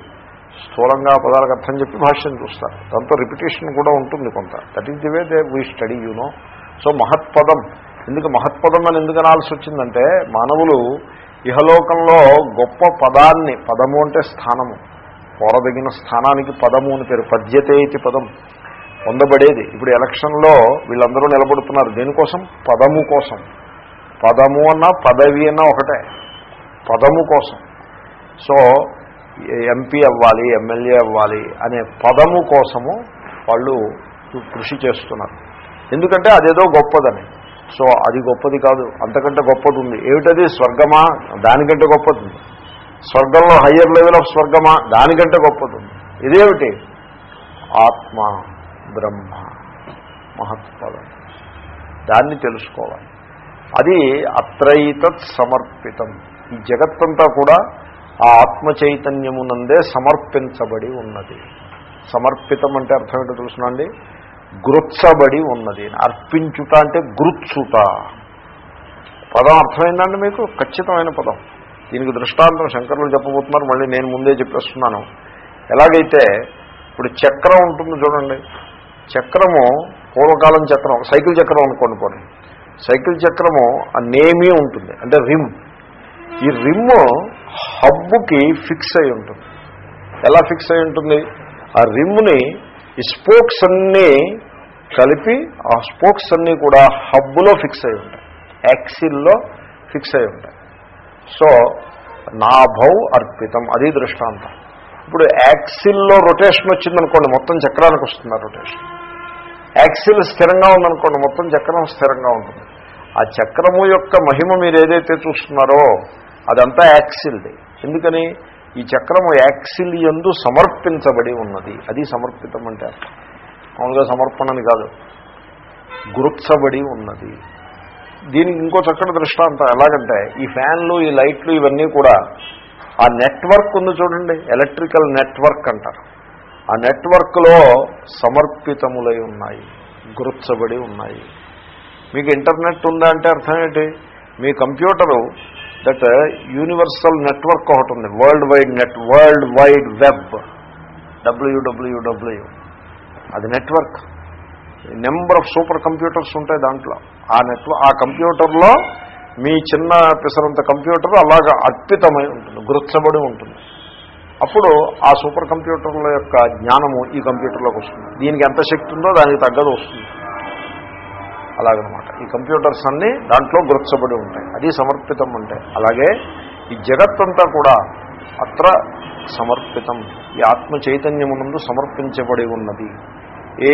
స్థూలంగా పదాలకు అర్థం చెప్పి భాష్యం చూస్తారు. దాంతో రిపిటేషన్ కూడా ఉంటుంది కొంత. That is the way they we study you know so మహత్పదం. ఎందుకు మహత్పదం అని ఎందుకు అనాల్సి వచ్చిందంటే మానవులు ఇహలోకంలో గొప్ప పదాన్ని పదము అంటే స్థానము. కోరదగిన స్థానానికి పదము అని పేరు. పద్యతే ఇది పదం. పొందబడేది. ఇప్పుడు ఎలక్షన్లో వీళ్ళందరూ నిలబడుతున్నారు. దేనికోసం? పదము కోసం. పదము అన్నా పదవి అన్నా ఒకటే. పదము కోసం. సో ఎంపీ అవ్వాలి ఎమ్మెల్యే అవ్వాలి అనే పదము కోసము వాళ్ళు కృషి చేస్తున్నారు. ఎందుకంటే అదేదో గొప్పదని. సో అది గొప్పది కాదు. అంతకంటే గొప్పది ఉంది. ఏమిటది? స్వర్గమా? దానికంటే గొప్పది. ఉంది స్వర్గంలో హయ్యర్ లెవెల్ ఆఫ్ స్వర్గమా? దానికంటే గొప్పది ఉంది. ఇదేమిటి? ఆత్మ బ్రహ్మ మహత్పదం. దాన్ని తెలుసుకోవాలి. అది అత్రైతత్ సమర్పితం. ఈ జగత్తంతా కూడా ఆ ఆత్మ చైతన్యమునందే సమర్పించబడి ఉన్నది. సమర్పితం అంటే అర్థం ఏంటో తెలుసునండి గృత్సబడి ఉన్నది అర్పించుట అంటే గృత్సుట పదం అర్థమైందండి మీకు? ఖచ్చితమైన పదం. దీనికి దృష్టాంతం శంకరులు చెప్పబోతున్నారు. మళ్ళీ నేను ముందే చెప్పేస్తున్నాను. ఎలాగైతే ఇప్పుడు చక్రం ఉంటుంది చూడండి. చక్రము పూర్వకాలం చక్రం సైకిల్ చక్రం అనుకోండి పోనీ. సైకిల్ చక్రము ఆ నేమీ ఉంటుంది. అంటే రిమ్. ఈ రిమ్ హబ్బుకి ఫిక్స్ అయి ఉంటుంది. ఎలా ఫిక్స్ అయి ఉంటుంది? ఆ రిమ్ని ఈ స్పోక్స్ అన్నీ కలిపి ఆ స్పోక్స్ అన్నీ కూడా హబ్బులో ఫిక్స్ అయి ఉంటాయి. యాక్సిల్లో ఫిక్స్ అయి ఉంటాయి. సో నాభౌ అర్పితం అది దృష్టాంతం. ఇప్పుడు యాక్సిల్లో రొటేషన్ వచ్చిందనుకోండి మొత్తం చక్రానికి వస్తుంది రొటేషన్. యాక్సిల్ స్థిరంగా ఉందనుకోండి మొత్తం చక్రం స్థిరంగా ఉంటుంది. ఆ చక్రము యొక్క మహిమ మీరు ఏదైతే చూస్తున్నారో అదంతా యాక్సిల్ది. ఎందుకని? ఈ చక్రము యాక్సిల్ ఎందు సమర్పించబడి ఉన్నది. అది సమర్పితం అంటే అర్థం. మామూలుగా సమర్పణని కాదు. గురుత్సబడి ఉన్నది. దీనికి ఇంకో చక్కటి దృష్టాంతం ఎలాగంటే ఈ ఫ్యాన్లు ఈ లైట్లు ఇవన్నీ కూడా ఆ నెట్వర్క్ ఉంది చూడండి ఎలక్ట్రికల్ నెట్వర్క్ అంటారు. ఆ నెట్వర్క్లో సమర్పితములై ఉన్నాయి గురుత్సబడి ఉన్నాయి. మీకు ఇంటర్నెట్ ఉందా అంటే అర్థం ఏంటి? మీ కంప్యూటరు దట్ యూనివర్సల్ నెట్వర్క్ ఒకటి ఉంది world wide net world wide web WWW అది network number of super computers ఉంటాయి దాంట్లో. ఆ నెట్వర్క్ ఆ కంప్యూటర్లో మీ చిన్న పిసరంత కంప్యూటర్ అలాగా అర్పితమై ఉంటుంది గుర్చబడి ఉంటుంది. అప్పుడు ఆ సూపర్ కంప్యూటర్ల యొక్క జ్ఞానము ఈ కంప్యూటర్లోకి వస్తుంది. దీనికి ఎంత శక్తి ఉందో దానికి తగ్గదు వస్తుంది. అలాగనమాట. ఈ కంప్యూటర్స్ అన్నీ దాంట్లో గుర్చబడి ఉంటాయి. అది సమర్పితం అంటే. అలాగే ఈ జగత్తంతా కూడా అత్ర సమర్పితం. ఈ ఆత్మ చైతన్యమునందు సమర్పించబడి ఉన్నది.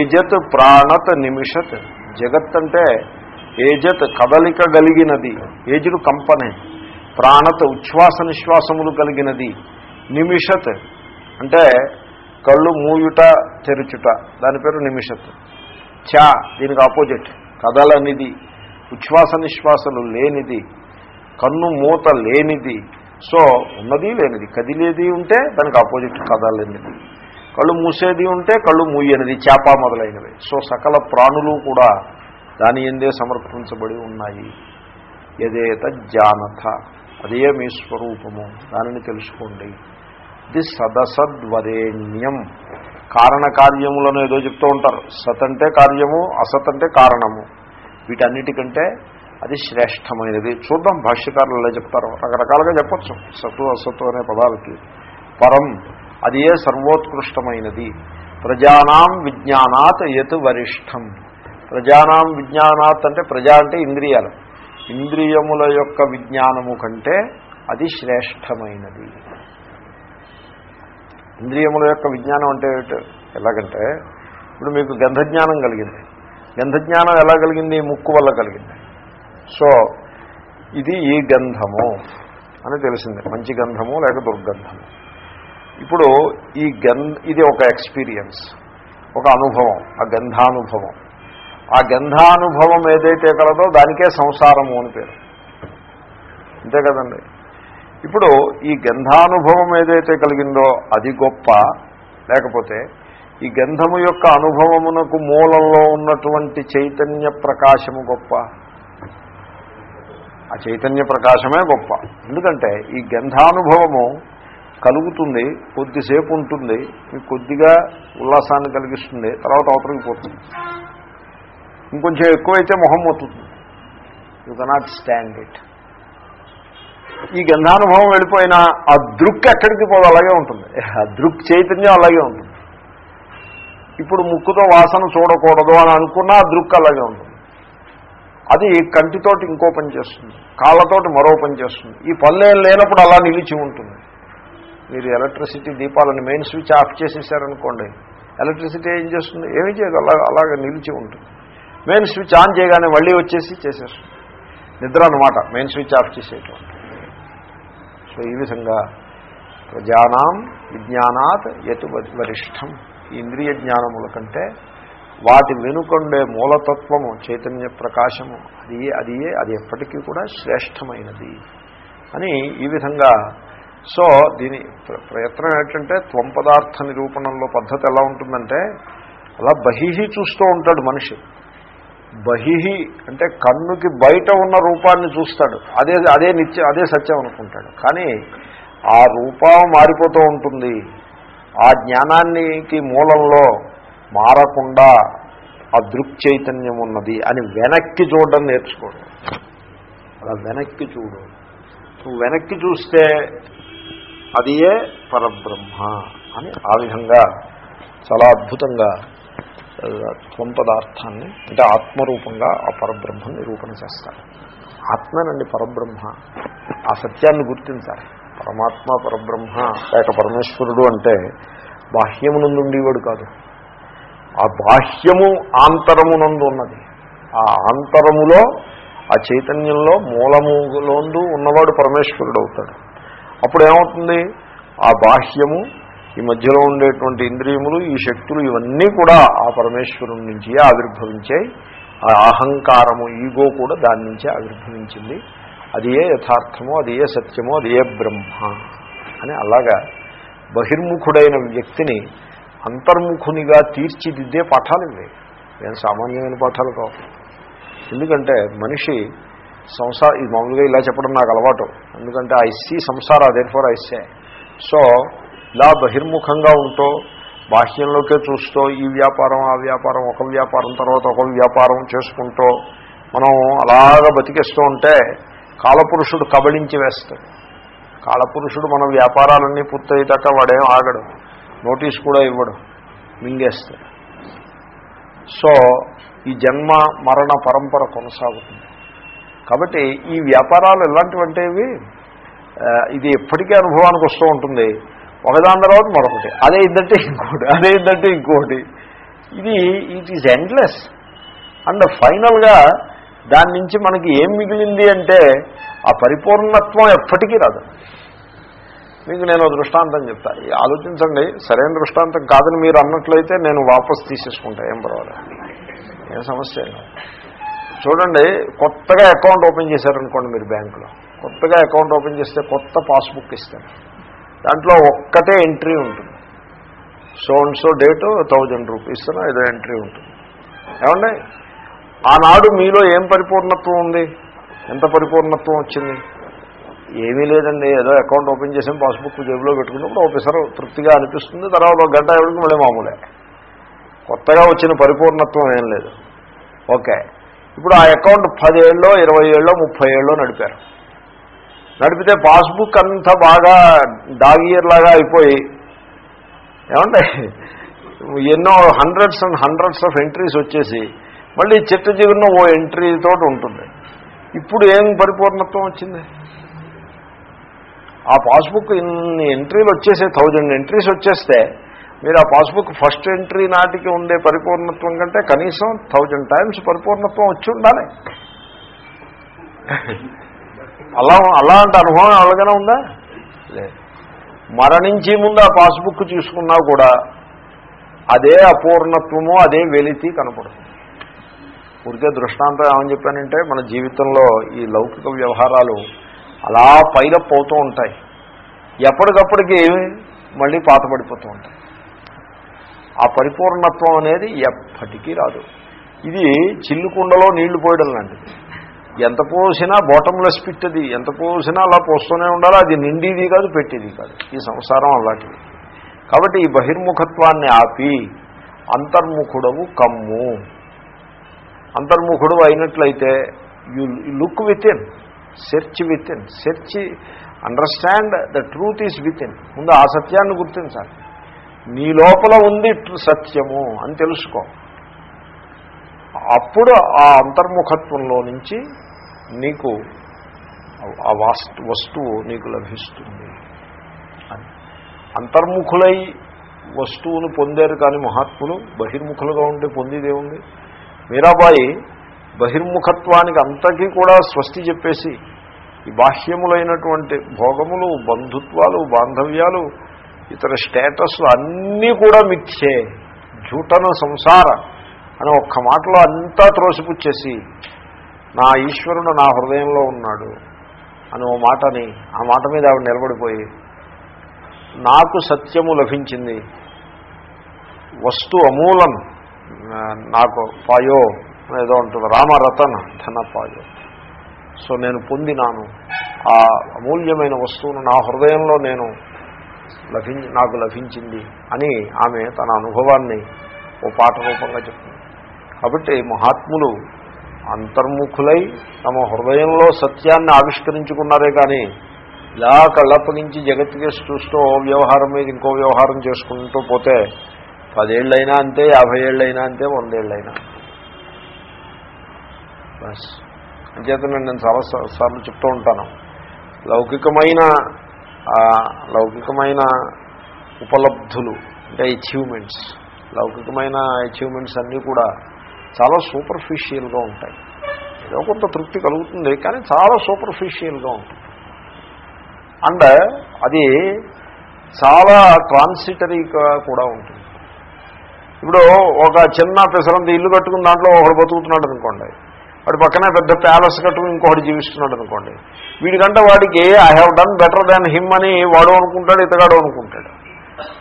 ఏజత్ ప్రాణత్ నిమిషత్. జగత్ అంటే ఏజత్ కదలిక కలిగినది. ఏజుడు కంపనే. ప్రాణత్ ఉచ్ఛ్వాస నిశ్వాసములు కలిగినది. నిమిషత్. అంటే కళ్ళు మూయుట తెరుచుట. దాని పేరు నిమిషత్. చా దీనికి ఆపోజిట్. కదలనిది. ఉచ్ఛ్వాస నిశ్వాసలు లేనిది. కన్ను మూత లేనిది. సో ఉన్నది లేనిది. కదిలేది ఉంటే దానికి ఆపోజిట్ కదలేనిది కళ్ళు మూసేది ఉంటే కళ్ళు మూయనిది చేప మొదలైనవి. సో సకల ప్రాణులు కూడా దాని ఎందే సమర్పించబడి ఉన్నాయి. ఎదేత జానథ. అదే మీ స్వరూపము. దానిని తెలుసుకోండి. ఇది సదసద్వరేణ్యం కారణకార్యములను ఏదో చెప్తూ ఉంటారు. సత్ అంటే కార్యము అసత్ అంటే కారణము. వీటన్నిటికంటే అది శ్రేష్టమైనది. చూద్దాం భాష్యకారులు ఎలా చెప్తారు. రకరకాలుగా చెప్పచ్చు. సత్తు అసతు అనే పదాలకి. పరం అది ఏ సర్వోత్కృష్టమైనది? ప్రజానాం విజ్ఞానాత్ యత్ వరిష్టం. ప్రజానాం విజ్ఞానాత్ అంటే ప్రజా అంటే ఇంద్రియాలు. ఇంద్రియముల యొక్క విజ్ఞానము కంటే అది శ్రేష్టమైనది. ఇంద్రియముల యొక్క విజ్ఞానం అంటే ఎలాగంటే ఇప్పుడు మీకు గంధజ్ఞానం కలిగింది. గంధజ్ఞానం ఎలా కలిగింది? ముక్కు వల్ల కలిగింది. సో ఇది ఈ గంధము అని తెలిసింది. మంచి గంధము లేక దుర్గంధము. ఇప్పుడు ఈ గంధ ఇది ఒక ఎక్స్పీరియన్స్ ఒక అనుభవం ఆ గంధానుభవం. ఆ గంధానుభవం ఏదైతే కలదో దానికే సంసారము అని పేరు. అంతే కదండి? ఇప్పుడు ఈ గంధానుభవం ఏదైతే కలిగిందో అది గొప్ప లేకపోతే ఈ గంధము యొక్క అనుభవమునకు మూలంలో ఉన్నటువంటి చైతన్య ప్రకాశము గొప్ప. ఆ చైతన్య ప్రకాశమే గొప్ప. ఎందుకంటే ఈ గంధానుభవము కలుగుతుంది కొద్దిసేపు ఉంటుంది మీకు కొద్దిగా ఉల్లాసాన్ని కలిగిస్తుంది తర్వాత అవతలికి పోతుంది. ఇంకొంచెం ఎక్కువైతే మొహం మొత్తుంది యూ కెనాట్ స్టాండ్ ఇట్ ఈ గంధానుభవం వెళ్ళిపోయినా ఆ దృక్ ఎక్కడికి పోదు అలాగే ఉంటుంది. ఆ దృక్ చైతన్యం అలాగే ఉంటుంది. ఇప్పుడు ముక్కుతో వాసన చూడకూడదు అని అనుకున్నా ఆ దృక్ అలాగే ఉంటుంది. అది కంటితోటి ఇంకో పని చేస్తుంది కాళ్ళతోటి మరో పని చేస్తుంది. ఈ పనులేం లేనప్పుడు అలా నిలిచి ఉంటుంది. మీరు ఎలక్ట్రిసిటీ దీపాలను మెయిన్ స్విచ్ ఆఫ్ చేసేసారనుకోండి ఎలక్ట్రిసిటీ ఏం చేస్తుంది? ఏమీ చేయదు అలా అలాగే నిలిచి ఉంటుంది. మెయిన్ స్విచ్ ఆన్ చేయగానే మళ్ళీ వచ్చేసి చేసేస్తుంది. నిద్ర అనమాట మెయిన్ స్విచ్ ఆఫ్ చేసేయటం సో ఈ విధంగా ప్రజానాం విజ్ఞానాత్ ఎటు వరిష్టం ఇంద్రియ జ్ఞానముల కంటే వాటి వెనుకండే మూలతత్వము చైతన్య ప్రకాశము అది అది అది ఎప్పటికీ కూడా శ్రేష్టమైనది అని ఈ విధంగా. సో దీని ప్ర- ప్రయత్నం ఏంటంటే త్వం పదార్థ నిరూపణంలో పద్ధతి ఎలా ఉంటుందంటే అలా బహిహి చూస్తూ ఉంటాడు మనిషి. బహిహి అంటే కన్నుకి బయట ఉన్న రూపాన్ని చూస్తాడు. అదే అదే నిత్యం అదే సత్యం అనుకుంటాడు. కానీ ఆ రూపం మారిపోతూ ఉంటుంది. ఆ జ్ఞానానికి మూలంలో మారకుండా ఆ దృక్చైతన్యం ఉన్నది అని వెనక్కి చూడడం నేర్చుకోండి. అలా వెనక్కి చూడు. నువ్వు వెనక్కి చూస్తే అది ఏ పరబ్రహ్మ అని ఆ విధంగా చాలా అద్భుతంగా త్వంపదార్థాన్ని అంటే ఆత్మరూపంగా ఆ పరబ్రహ్మని నిరూపణ చేస్తారు. ఆత్మనండి పరబ్రహ్మ. ఆ సత్యాన్ని గుర్తించాలి. పరమాత్మ పరబ్రహ్మ లేక పరమేశ్వరుడు అంటే బాహ్యమునందుండేవాడు కాదు. ఆ బాహ్యము ఆంతరమునందు ఉన్నది. ఆ ఆంతరములో ఆ చైతన్యంలో మూలములోందు ఉన్నవాడు పరమేశ్వరుడు అవుతాడు అప్పుడు ఏమవుతుంది ఆ బాహ్యము ఈ మధ్యలో ఉండేటువంటి ఇంద్రియములు ఈ శక్తులు ఇవన్నీ కూడా ఆ పరమేశ్వరుడి నుంచి ఆవిర్భవించాయి. ఆ అహంకారము ఈగో కూడా దాని నుంచే ఆవిర్భవించింది. అది ఏ యథార్థమో అది ఏ సత్యమో అది ఏ బ్రహ్మ అని అలాగా బహిర్ముఖుడైన వ్యక్తిని అంతర్ముఖునిగా తీర్చిదిద్దే పాఠాలు ఇవి. నేను సామాన్యమైన పాఠాలు కావు. ఎందుకంటే మనిషి సంసార ఇది మామూలుగా ఇలా చెప్పడం నాకు అలవాటు. ఎందుకంటే ఐసీ సంసార దేర్ ఫర్ ఐసే సో ఇలా బహిర్ముఖంగా ఉంటూ బాహ్యంలోకే చూస్తూ ఈ వ్యాపారం ఆ వ్యాపారం ఒక వ్యాపారం తర్వాత ఒక వ్యాపారం చేసుకుంటూ మనం అలాగ బతికేస్తూ ఉంటే కాలపురుషుడు కబళించి వేస్తాడు. కాలపురుషుడు మన వ్యాపారాలన్నీ పూర్తయ్యేదాకా వాడేం ఆగడు. నోటీస్ కూడా ఇవ్వడు మింగేస్తాడు. సో ఈ జన్మ మరణ పరంపర కొనసాగుతుంది. కాబట్టి ఈ వ్యాపారాలు ఎలాంటివంటేవి ఇది ఎప్పటికీ అనుభవానికి వస్తూ ఉంటుంది. ఒకదాని తర్వాత మరొకటి అదే ఇద్దంటే ఇంకోటి అదే ఇద్దంటే ఇంకోటి. ఇది ఇట్ ఈజ్ ఎండ్లెస్ అండ్ ఫైనల్గా దాని నుంచి మనకి ఏం మిగిలింది అంటే ఆ పరిపూర్ణత్వం ఎప్పటికీ రాదు. మీకు నేను దృష్టాంతం చెప్తా. ఈ ఆలోచించండి సరైన దృష్టాంతం కాదని మీరు అన్నట్లయితే నేను వాపస్ తీసేసుకుంటా ఏం పర్వాలేదు. ఏం సమస్య చూడండి కొత్తగా అకౌంట్ ఓపెన్ చేశారనుకోండి మీరు బ్యాంకులో. కొత్తగా అకౌంట్ ఓపెన్ చేస్తే కొత్త పాస్బుక్ ఇస్తారు. దాంట్లో ఒక్కటే ఎంట్రీ ఉంటుంది. So and so date thousand rupees ఏదో ఎంట్రీ ఉంటుంది. ఏమండి? ఆనాడు మీలో ఏం పరిపూర్ణత్వం ఉంది? ఎంత పరిపూర్ణత్వం వచ్చింది? ఏమీ లేదండి. ఏదో అకౌంట్ ఓపెన్ చేసాం పాస్బుక్ జేబులో పెట్టుకున్నప్పుడు ఆఫీసర్ తృప్తిగా అనిపిస్తుంది. తర్వాత ఒక గంట ఎవరికి మళ్ళీ మామూలే. కొత్తగా వచ్చిన పరిపూర్ణత్వం ఏం లేదు. ఓకే. ఇప్పుడు ఆ అకౌంట్ పదేళ్ళో ఇరవై ఏళ్ళో ముప్పై ఏళ్ళో నడిపారు. నడిపితే పాస్బుక్ అంతా బాగా డాగ్ ఇయర్ లాగా అయిపోయి ఏమంటే ఎన్నో hundreds and hundreds of entries వచ్చేసి మళ్ళీ చిట్ట ఓ ఎంట్రీతో ఉంటుంది. ఇప్పుడు ఏం పరిపూర్ణత్వం వచ్చింది? ఆ పాస్బుక్ ఇన్ని ఎంట్రీలు వచ్చేసే థౌజండ్ ఎంట్రీస్ వచ్చేస్తే మీరు ఆ పాస్బుక్ ఫస్ట్ ఎంట్రీ నాటికి ఉండే పరిపూర్ణత్వం కంటే కనీసం థౌజండ్ టైమ్స్ పరిపూర్ణత్వం వచ్చి ఉండాలి. అలా అలాంటి అనుభవం ఎవరికైనా ఉందా? లేదు మరణించే ముందు ఆ పాస్బుక్ చూసుకున్నా కూడా అదే అపూర్ణత్వము అదే వెలితి కనపడుతుంది. ఊరికే దృష్టాంతం ఏమని చెప్పానంటే మన జీవితంలో ఈ లౌకిక వ్యవహారాలు అలా పైలప్ అవుతూ ఉంటాయి. ఎప్పటికప్పటికి మళ్ళీ పాతపడిపోతూ ఉంటాయి. ఆ పరిపూర్ణత్వం అనేది ఎప్పటికీ రాదు. ఇది చిల్లుకుండలో నీళ్ళు పోయడం లాంటిది. ఎంత పోసినా బాటంలెస్ పిట్టది ఎంత పోసినా అలా పోస్తూనే ఉండాలి. అది నిండిది కాదు పెట్టేది కాదు. ఈ సంసారం అలాంటిది. కాబట్టి ఈ బహిర్ముఖత్వాన్ని ఆపి అంతర్ముఖుడవు కమ్ము. అంతర్ముఖుడు అయినట్లయితే you look within search within search understand the truth is within ముందు ఆ సత్యాన్ని గుర్తించాలి. నీ లోపల ఉంది సత్యము అని తెలుసుకో. అప్పుడు ఆ అంతర్ముఖత్వంలో నుంచి నీకు ఆ వాస్తు వస్తువు నీకు లభిస్తుంది. అని. అంతర్ముఖులై వస్తువును పొందారు కానీ మహాత్ములు బహిర్ముఖులుగా ఉంటే పొందేదేముంది? మీరాబాయి బహిర్ముఖత్వానికి అంతకీ కూడా స్వస్తి చెప్పేసి ఈ బాహ్యములైనటువంటి భోగములు బంధుత్వాలు బాంధవ్యాలు ఇతర స్టేటస్లు అన్నీ కూడా మిథ్యే. జూటన సంసార అని ఒక్క మాటలో అంతా త్రోసిపుచ్చేసి నా ఈశ్వరుడు నా హృదయంలో ఉన్నాడు అని ఓ మాటని ఆ మాట మీద ఆవిడ నిలబడిపోయి నాకు సత్యము లభించింది. వస్తు అమూలం నాకు పాయో ఏదో ఉంటుంది. రామరతన్ ధనపాయో. సో నేను పొందినాను. ఆ అమూల్యమైన వస్తువును నా హృదయంలో నేను లభి నాకు లభించింది అని ఆమె తన అనుభవాన్ని ఓ పాట రూపంగా చెప్తుంది కాబట్టి మహాత్ములు అంతర్ముఖులై తమ హృదయంలో సత్యాన్ని ఆవిష్కరించుకున్నారే కానీ ఇలా కళ్ళప్పగించి జగత్తుకేసి చూస్తూ ఓ వ్యవహారం మీద ఇంకో వ్యవహారం చేసుకుంటూ పోతే పదేళ్ళైనా అంతే యాభై ఏళ్ళైనా అంతే వందేళ్ళైనా. బస్ అంచేత నేను చాలా సార్లు చెప్తూ ఉంటాను. లౌకికమైన లౌకికమైన ఉపలబ్ధులు అంటే అచీవ్మెంట్స్ లౌకికమైన అచీవ్మెంట్స్ అన్నీ కూడా చాలా సూపర్ఫిషియల్గా ఉంటాయి. ఏదో కొంత తృప్తి కలుగుతుంది కానీ చాలా సూపర్ఫిషియల్గా ఉంటుంది అండ్ అది చాలా ట్రాన్సిటరీగా కూడా ఉంటుంది. ఇప్పుడు ఒక చిన్న పెసరంత ఇల్లు కట్టుకుని దాంట్లో ఒకడు బతుకుతున్నాడు అనుకోండి. వాడి పక్కనే పెద్ద ప్యాలెస్ కట్టుకుని ఇంకొకటి జీవిస్తున్నాడు అనుకోండి. వీడికంటే వాడికి I have done better than him అని వాడు అనుకుంటాడు ఇతగాడు అనుకుంటాడు.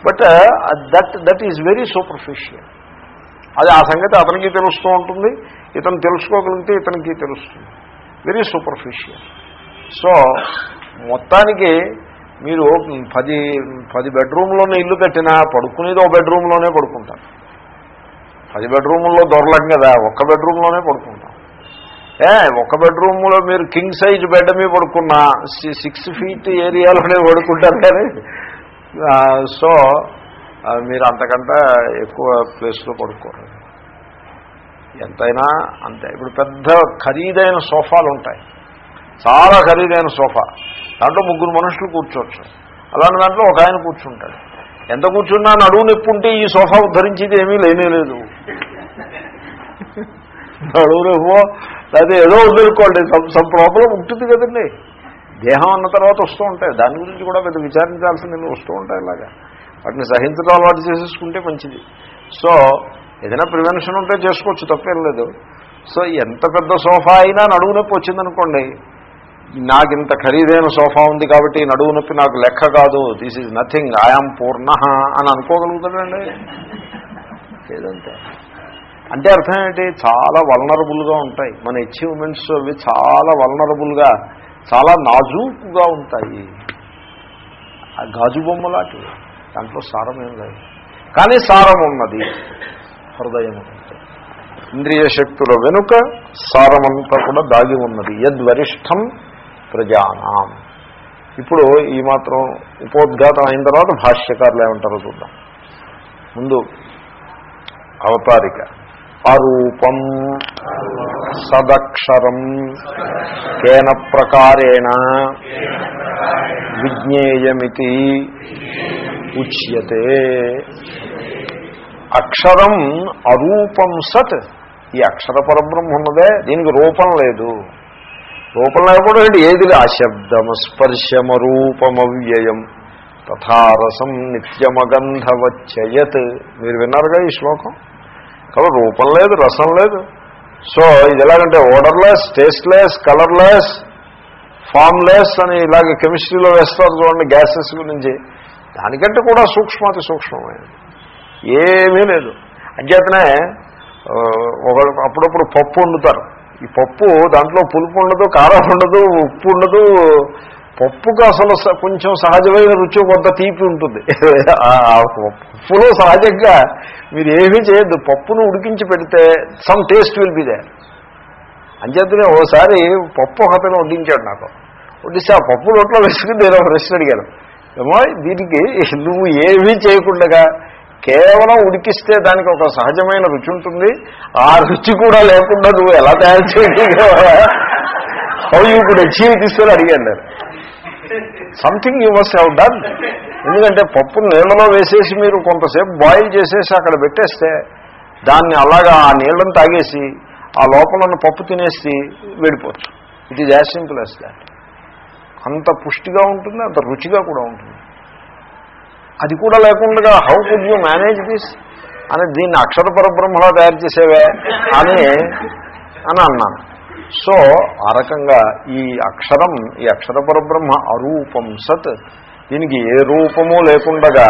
But that that is very superficial అది ఆ సంగతి అతనికి తెలుస్తూ ఉంటుంది ఇతను తెలుసుకోగలిగితే ఇతనికి తెలుస్తుంది. వెరీ సూపర్ఫిషియల్ సో మొత్తానికి మీరు పది పది బెడ్రూమ్లోనే ఇల్లు కట్టినా పడుకునేది ఒక బెడ్రూమ్లోనే పడుకుంటారు. పది బెడ్రూముల్లో దొరలం కదా ఒక్క బెడ్రూమ్లోనే పడుకుంటాం. ఏ ఒక బెడ్రూమ్లో మీరు కింగ్ సైజ్ బెడ్ మీద పడుకున్నా సిక్స్ ఫీట్ ఏరియాలోనే పడుకుంటారు కానీ సో మీరు అంతకంటే ఎక్కువ ప్లేస్లో పడుకోరు. ఎంతైనా అంతే. ఇప్పుడు పెద్ద ఖరీదైన సోఫాలు ఉంటాయి. చాలా ఖరీదైన సోఫా. దాంట్లో ముగ్గురు మనుషులు కూర్చోవచ్చు. అలాంటి దాంట్లో ఒక ఆయన కూర్చుంటాడు. ఎంత కూర్చున్నా నడువు నొప్పి ఉంటే ఈ సోఫా ఉద్ధరించేది ఏమీ లేనే లేదు. నడువు నొప్పో లేకపోతే ఏదో వదులుకోండి. సమ్ ప్రాబ్లం ఉంటుంది కదండి. దేహం అన్న తర్వాత వస్తూ ఉంటాయి. దాని గురించి కూడా పెద్ద విచారించాల్సింది వస్తూ ఉంటాయి ఇలాగా. వాటిని సహించడం అలవాటు చేసేసుకుంటే మంచిది. సో ఏదైనా ప్రివెన్షన్ ఉంటే చేసుకోవచ్చు తప్పేం లేదు. సో ఎంత పెద్ద సోఫా అయినా నడువు నొప్పి వచ్చిందనుకోండి నాకు ఇంత ఖరీదైన సోఫా ఉంది కాబట్టి నడువు నొప్పి నాకు లెక్క కాదు. This is nothing I am పూర్ణ అని అనుకోగలుగుతాడండి. లేదంతే అంటే అర్థం ఏంటి? చాలా వలనరబుల్గా ఉంటాయి. మన అచీవ్మెంట్స్ అవి చాలా వలనరబుల్గా చాలా నాజూకుగా ఉంటాయి. ఆ గాజు బొమ్మలాంటివి దాంట్లో సారం ఏం లేదు. కానీ సారం ఉన్నది. హృదయం ఇంద్రియ శక్తుల వెనుక సారమంతా కూడా దాగి ఉన్నది. యద్వరిష్టం ప్రజానాం. ఇప్పుడు ఈ మాత్రం ఉపోద్ఘాతం అయిన తర్వాత భాష్యకారులు ఏమంటారో చూద్దాం. ముందు అవతారిక. అరూపం. సదక్షరం. కేన ప్రకారేణ విజ్ఞేయమితి. ఉచ్యతే. అక్షరం అరూపం సత్. ఈ అక్షర పరబ్రహ్మ ఉన్నదే దీనికి రూపం లేదు. రూపం లేకపోతే ఏది అశబ్దము స్పర్శమ రూపమవ్యయం తథారసం నిత్యమగంధవచ్చయత్ మీరు విన్నారుగా ఈ శ్లోకం? కాబట్టి రూపం లేదు రసం లేదు. సో ఇది ఎలాగంటే ఓడర్లెస్ టేస్ట్లెస్ కలర్లెస్ ఫామ్లెస్ అని ఇలాగ కెమిస్ట్రీలో వేస్తారు చూడండి గ్యాసెస్ గురించి. దానికంటే కూడా సూక్ష్మతి సూక్ష్మమైనది ఏమీ లేదు. అంచేతనే ఆ, ఒక అప్పుడప్పుడు పప్పు వండుతారు. ఈ పప్పు దాంట్లో పులుపు ఉండదు కారం ఉండదు ఉప్పు ఉండదు పప్పుకు అసలు స- కొంచెం సహజమైన రుచి కొంత తీపి ఉంటుంది. ఆ పప్పులో సహజంగా మీరు ఏమీ చేయొద్దు. పప్పును ఉడికించి పెడితే some taste will be there అంచేతనే ఓసారి పప్పు ఒకతను వడ్డించాడు నాకు. వడ్డిస్తే ఆ పప్పు నోట్లో వేసుకుని నేను ఒక ప్రశ్న అడిగాను ఏమో దీనికి నువ్వు ఏమీ చేయకుండా కేవలం ఉడికిస్తే దానికి ఒక సహజమైన రుచి ఉంటుంది. ఆ రుచి కూడా లేకుండా నువ్వు ఎలా తయారు చేయగలవా హౌ యూ కుడ్ అచీవ్ తీసుకొని అడిగాను నేను. Something you must have done ఎందుకంటే పప్పు నీళ్ళలో వేసేసి మీరు కొంతసేపు బాయిల్ చేసేసి అక్కడ పెట్టేస్తే దాన్ని అలాగా ఆ నీళ్ళని తాగేసి ఆ లోపల ఉన్న పప్పు తినేసి వెళ్ళిపోవచ్చు it is as simple as that అంత పుష్టిగా ఉంటుంది అంత రుచిగా కూడా ఉంటుంది. అది కూడా లేకుండా how could you manage this అని దీన్ని అక్షర పరబ్రహ్మలా తయారు చేసేవే. అని అని అన్నాను. సో ఆ రకంగా ఈ అక్షరం ఈ అక్షర పరబ్రహ్మ అరూపం సత్ దీనికి ఏ రూపము లేకుండగా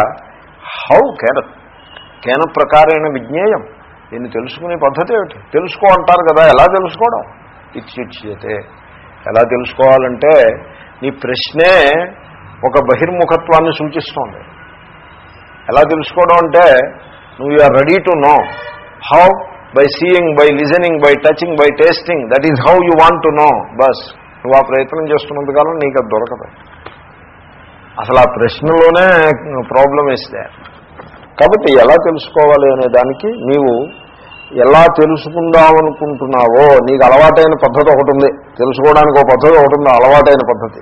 హౌ కేన కేన ప్రకారేణ విజ్ఞేయం. దీన్ని తెలుసుకునే పద్ధతి ఏమిటి? తెలుసుకో అంటారు కదా ఎలా తెలుసుకోవడం? ఇచ్యుచ్యతే ఎలా తెలుసుకోవాలంటే నీ ప్రశ్నే ఒక బహిర్ముఖత్వాన్ని సూచిస్తోంది. ఎలా తెలుసుకోవడం అంటే నువ్వు you are ready to know how by seeing by listening by touching by tasting that is how you want to know bus నువ్వు ఆ ప్రయత్నం చేస్తున్నంతకాలం నీకు అది దొరకదు. అసలు ఆ ప్రశ్నలోనే ప్రాబ్లం ఇస్తే కాబట్టి ఎలా తెలుసుకోవాలి అనే దానికి నీవు ఎలా తెలుసుకుందామనుకుంటున్నావో నీకు అలవాటైన పద్ధతి ఒకటి ఉంది. తెలుసుకోవడానికి ఒక పద్ధతి ఒకటి ఉంది అలవాటైన పద్ధతి.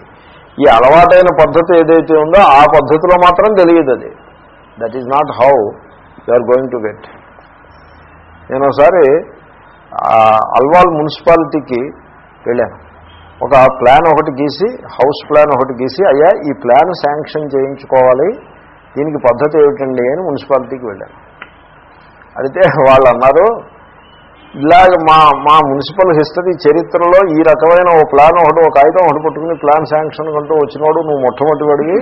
ఈ అలవాటైన పద్ధతి ఏదైతే ఉందో ఆ పద్ధతిలో మాత్రం తెలియదు అది. That is not how you are going to get నేను ఒకసారి అల్వాల్ మున్సిపాలిటీకి వెళ్ళాను. ఒక ప్లాన్ ఒకటి గీసి హౌస్ ప్లాన్ ఒకటి గీసి అయ్యా ఈ ప్లాన్ శాంక్షన్ చేయించుకోవాలి దీనికి పద్ధతి ఏమిటండి అని మున్సిపాలిటీకి వెళ్ళాను. అయితే వాళ్ళు అన్నారు ఇలాగ మా మా మున్సిపల్ హిస్టరీ చరిత్రలో ఈ రకమైన ఓ ప్లాన్ ఒకటి ఒక కాగితం ఒకటి పట్టుకుని ప్లాన్ శాంక్షన్ కంటూ వచ్చినోడు నువ్వు మొట్టమొదటి అడిగి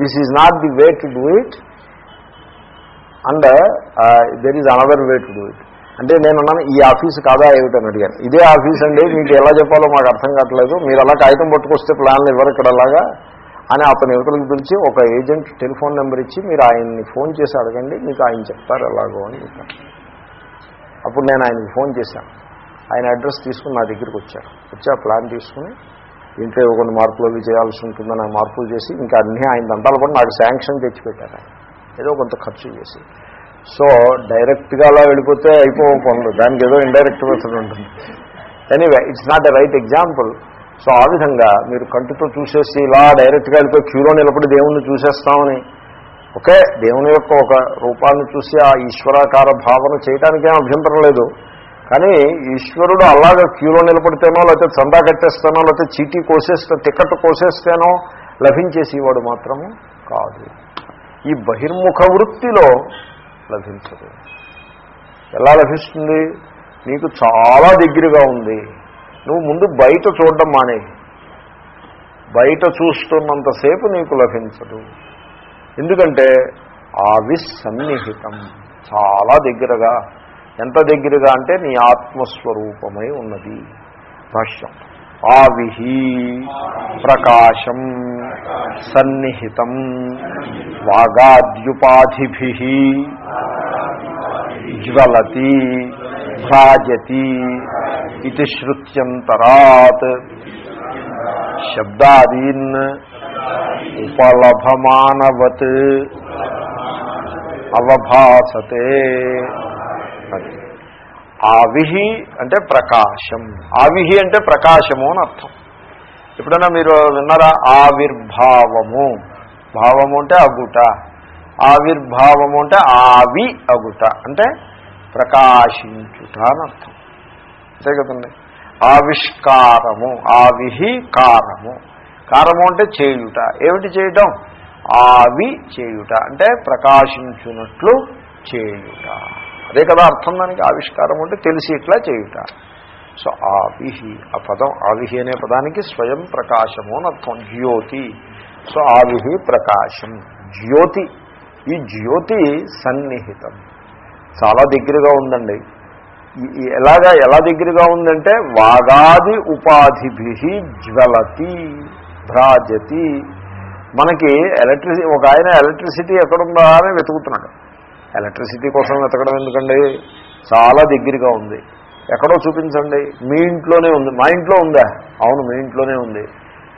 this is not the way to do it and there is another way to do it అంటే నేను అన్నాను ఈ ఆఫీస్ కాదా ఏమిటని అడిగాను. ఇదే ఆఫీస్ అండి మీకు ఎలా చెప్పాలో మాకు అర్థం కావట్లేదు. మీరు అలా కాగితం పట్టుకొస్తే ప్లాన్లు ఇవ్వరు ఇక్కడ అలాగా అని అతని యువతలకు పిలిచి ఒక ఏజెంట్ టెలిఫోన్ నెంబర్ ఇచ్చి మీరు ఆయన్ని ఫోన్ చేసి అడగండి మీకు ఆయన చెప్తారు ఎలాగో అని చెప్పాను అప్పుడు నేను ఆయనకి ఫోన్ చేశాను. ఆయన అడ్రస్ తీసుకుని నా దగ్గరికి వచ్చారు. వచ్చి ఆ ప్లాన్ తీసుకుని ఇంట్లో కొన్ని మార్పులు అవి చేయాల్సి ఉంటుందని మార్పులు చేసి ఇంకా అన్నీ ఆయన దంతాలు నాకు శాంక్షన్ తెచ్చిపెట్టారు ఆయన. ఏదో కొంత ఖర్చు చేసి. సో డైరెక్ట్గా అలా వెళ్ళిపోతే అయిపో పనులు. దానికి ఏదో ఇండైరెక్ట్ మెథడ్ ఉంటుంది. Anyway it's not a right example so ఆ విధంగా మీరు కంటితో చూసేసి ఇలా డైరెక్ట్గా వెళ్ళిపోయి క్యూలో నిలబడి దేవుణ్ణి చూసేస్తామని. ఓకే? దేవుని యొక్క ఒక రూపాన్ని చూసి ఆ ఈశ్వరాకార భావన చేయడానికేం అభ్యంతరం లేదు. కానీ ఈశ్వరుడు అలాగ క్యూలో నిలబడితేనో లేకపోతే చందా కట్టేస్తానో లేకపోతే చీటీ కోసేస్తే టికెట్ కోసేస్తేనో లభించేసేవాడు మాత్రము కాదు. ఈ బహిర్ముఖ వృత్తిలో లభించదు. ఎలా లభిస్తుంది? నీకు చాలా దగ్గరగా ఉంది. నువ్వు ముందు బయట చూడడం మానే. బయట చూస్తున్నంతసేపు నీకు లభించదు. ఎందుకంటే ఆవిసన్నిహితం చాలా దగ్గరగా. ఎంత దగ్గరగా అంటే నీ ఆత్మస్వరూపమై ఉన్నది. భాష్యం. ఆవిహి ప్రకాశం సన్నిహితం వాగాద్యుపాధిభి జ్వలతి భ్రాజతి ఇది శ్రుత్యంతరాత్ శబ్దాదీన్ ఉపలభమానవత్ అవభాసతే అది ఆవిహి అంటే ప్రకాశం. ఆవిహి అంటే ప్రకాశము అని అర్థం. ఎప్పుడైనా మీరు విన్నారా? ఆవిర్భావము. భావము అంటే అగుట. ఆవిర్భావము అంటే ఆవి అగుట. అంటే ప్రకాశించుట అని అర్థం. అంతే కదండి. ఆవిష్కారము. ఆవిహి కారము. కారము అంటే చేయుట. ఏమిటి చేయటం? ఆవి చేయుట. అంటే ప్రకాశించునట్లు చేయుట. అదే కదా అర్థం దానికి. ఆవిష్కారం అంటే తెలిసి ఇట్లా చేయుట. సో ఆవిహి ఆ పదం ఆవిహి అనే పదానికి స్వయం ప్రకాశము అని అర్థం. జ్యోతి. సో ఆవిహి ప్రకాశం. జ్యోతి. ఈ జ్యోతి సన్నిహితం. చాలా దగ్గరగా ఉందండి. ఎలాగా ఎలా దగ్గరగా ఉందంటే వాగాది ఉపాధిభి జ్వలతి భ్రాజతి. మనకి ఎలక్ట్రిసిటీ ఒక ఆయన ఎలక్ట్రిసిటీ ఎక్కడుందా అని వెతుకుతున్నాడు. ఎలక్ట్రిసిటీ కోసం వెతకడం ఎందుకండి? చాలా దగ్గరగా ఉంది. ఎక్కడో చూపించండి. మీ ఇంట్లోనే ఉంది. మా ఇంట్లో ఉందా? అవును మీ ఇంట్లోనే ఉంది.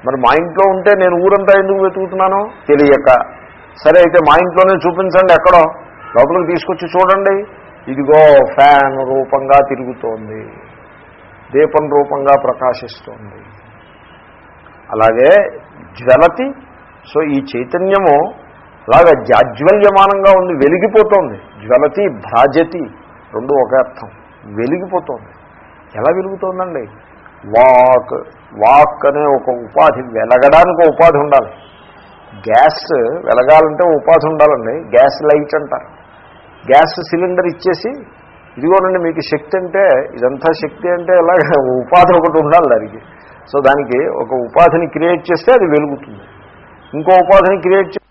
మరి మా ఇంట్లో ఉంటే నేను ఊరంతా ఎందుకు వెతుకుతున్నాను? తెలియక. సరే అయితే మా ఇంట్లోనే చూపించండి ఎక్కడో. లోపలికి తీసుకొచ్చి చూడండి. ఇదిగో ఫ్యాన్ రూపంగా తిరుగుతోంది. దీపం రూపంగా ప్రకాశిస్తోంది. అలాగే జ్వలతి. సో ఈ చైతన్యము అలాగా జాజ్వల్యమానంగా ఉంది వెలిగిపోతోంది. జ్వలతి భ్రాజతి రెండు ఒక అర్థం. వెలిగిపోతోంది. ఎలా వెలుగుతోందండి? వాక్ వాక్ అనే ఒక ఉపాధి వెలగడానికి ఒక ఉపాధి ఉండాలి. గ్యాస్ వెలగాలంటే ఉపాధి ఉండాలండి. గ్యాస్ లైట్ అంటారు గ్యాస్ సిలిండర్ ఇచ్చేసి ఇదిగోనండి మీకు శక్తి అంటే ఇదంతా శక్తి అంటే ఇలాగ ఉపాధి ఒకటి ఉండాలి దానికి. సో దానికి ఒక ఉపాధిని క్రియేట్ చేస్తే అది వెలుగుతుంది. ఇంకో ఉపాధిని క్రియేట్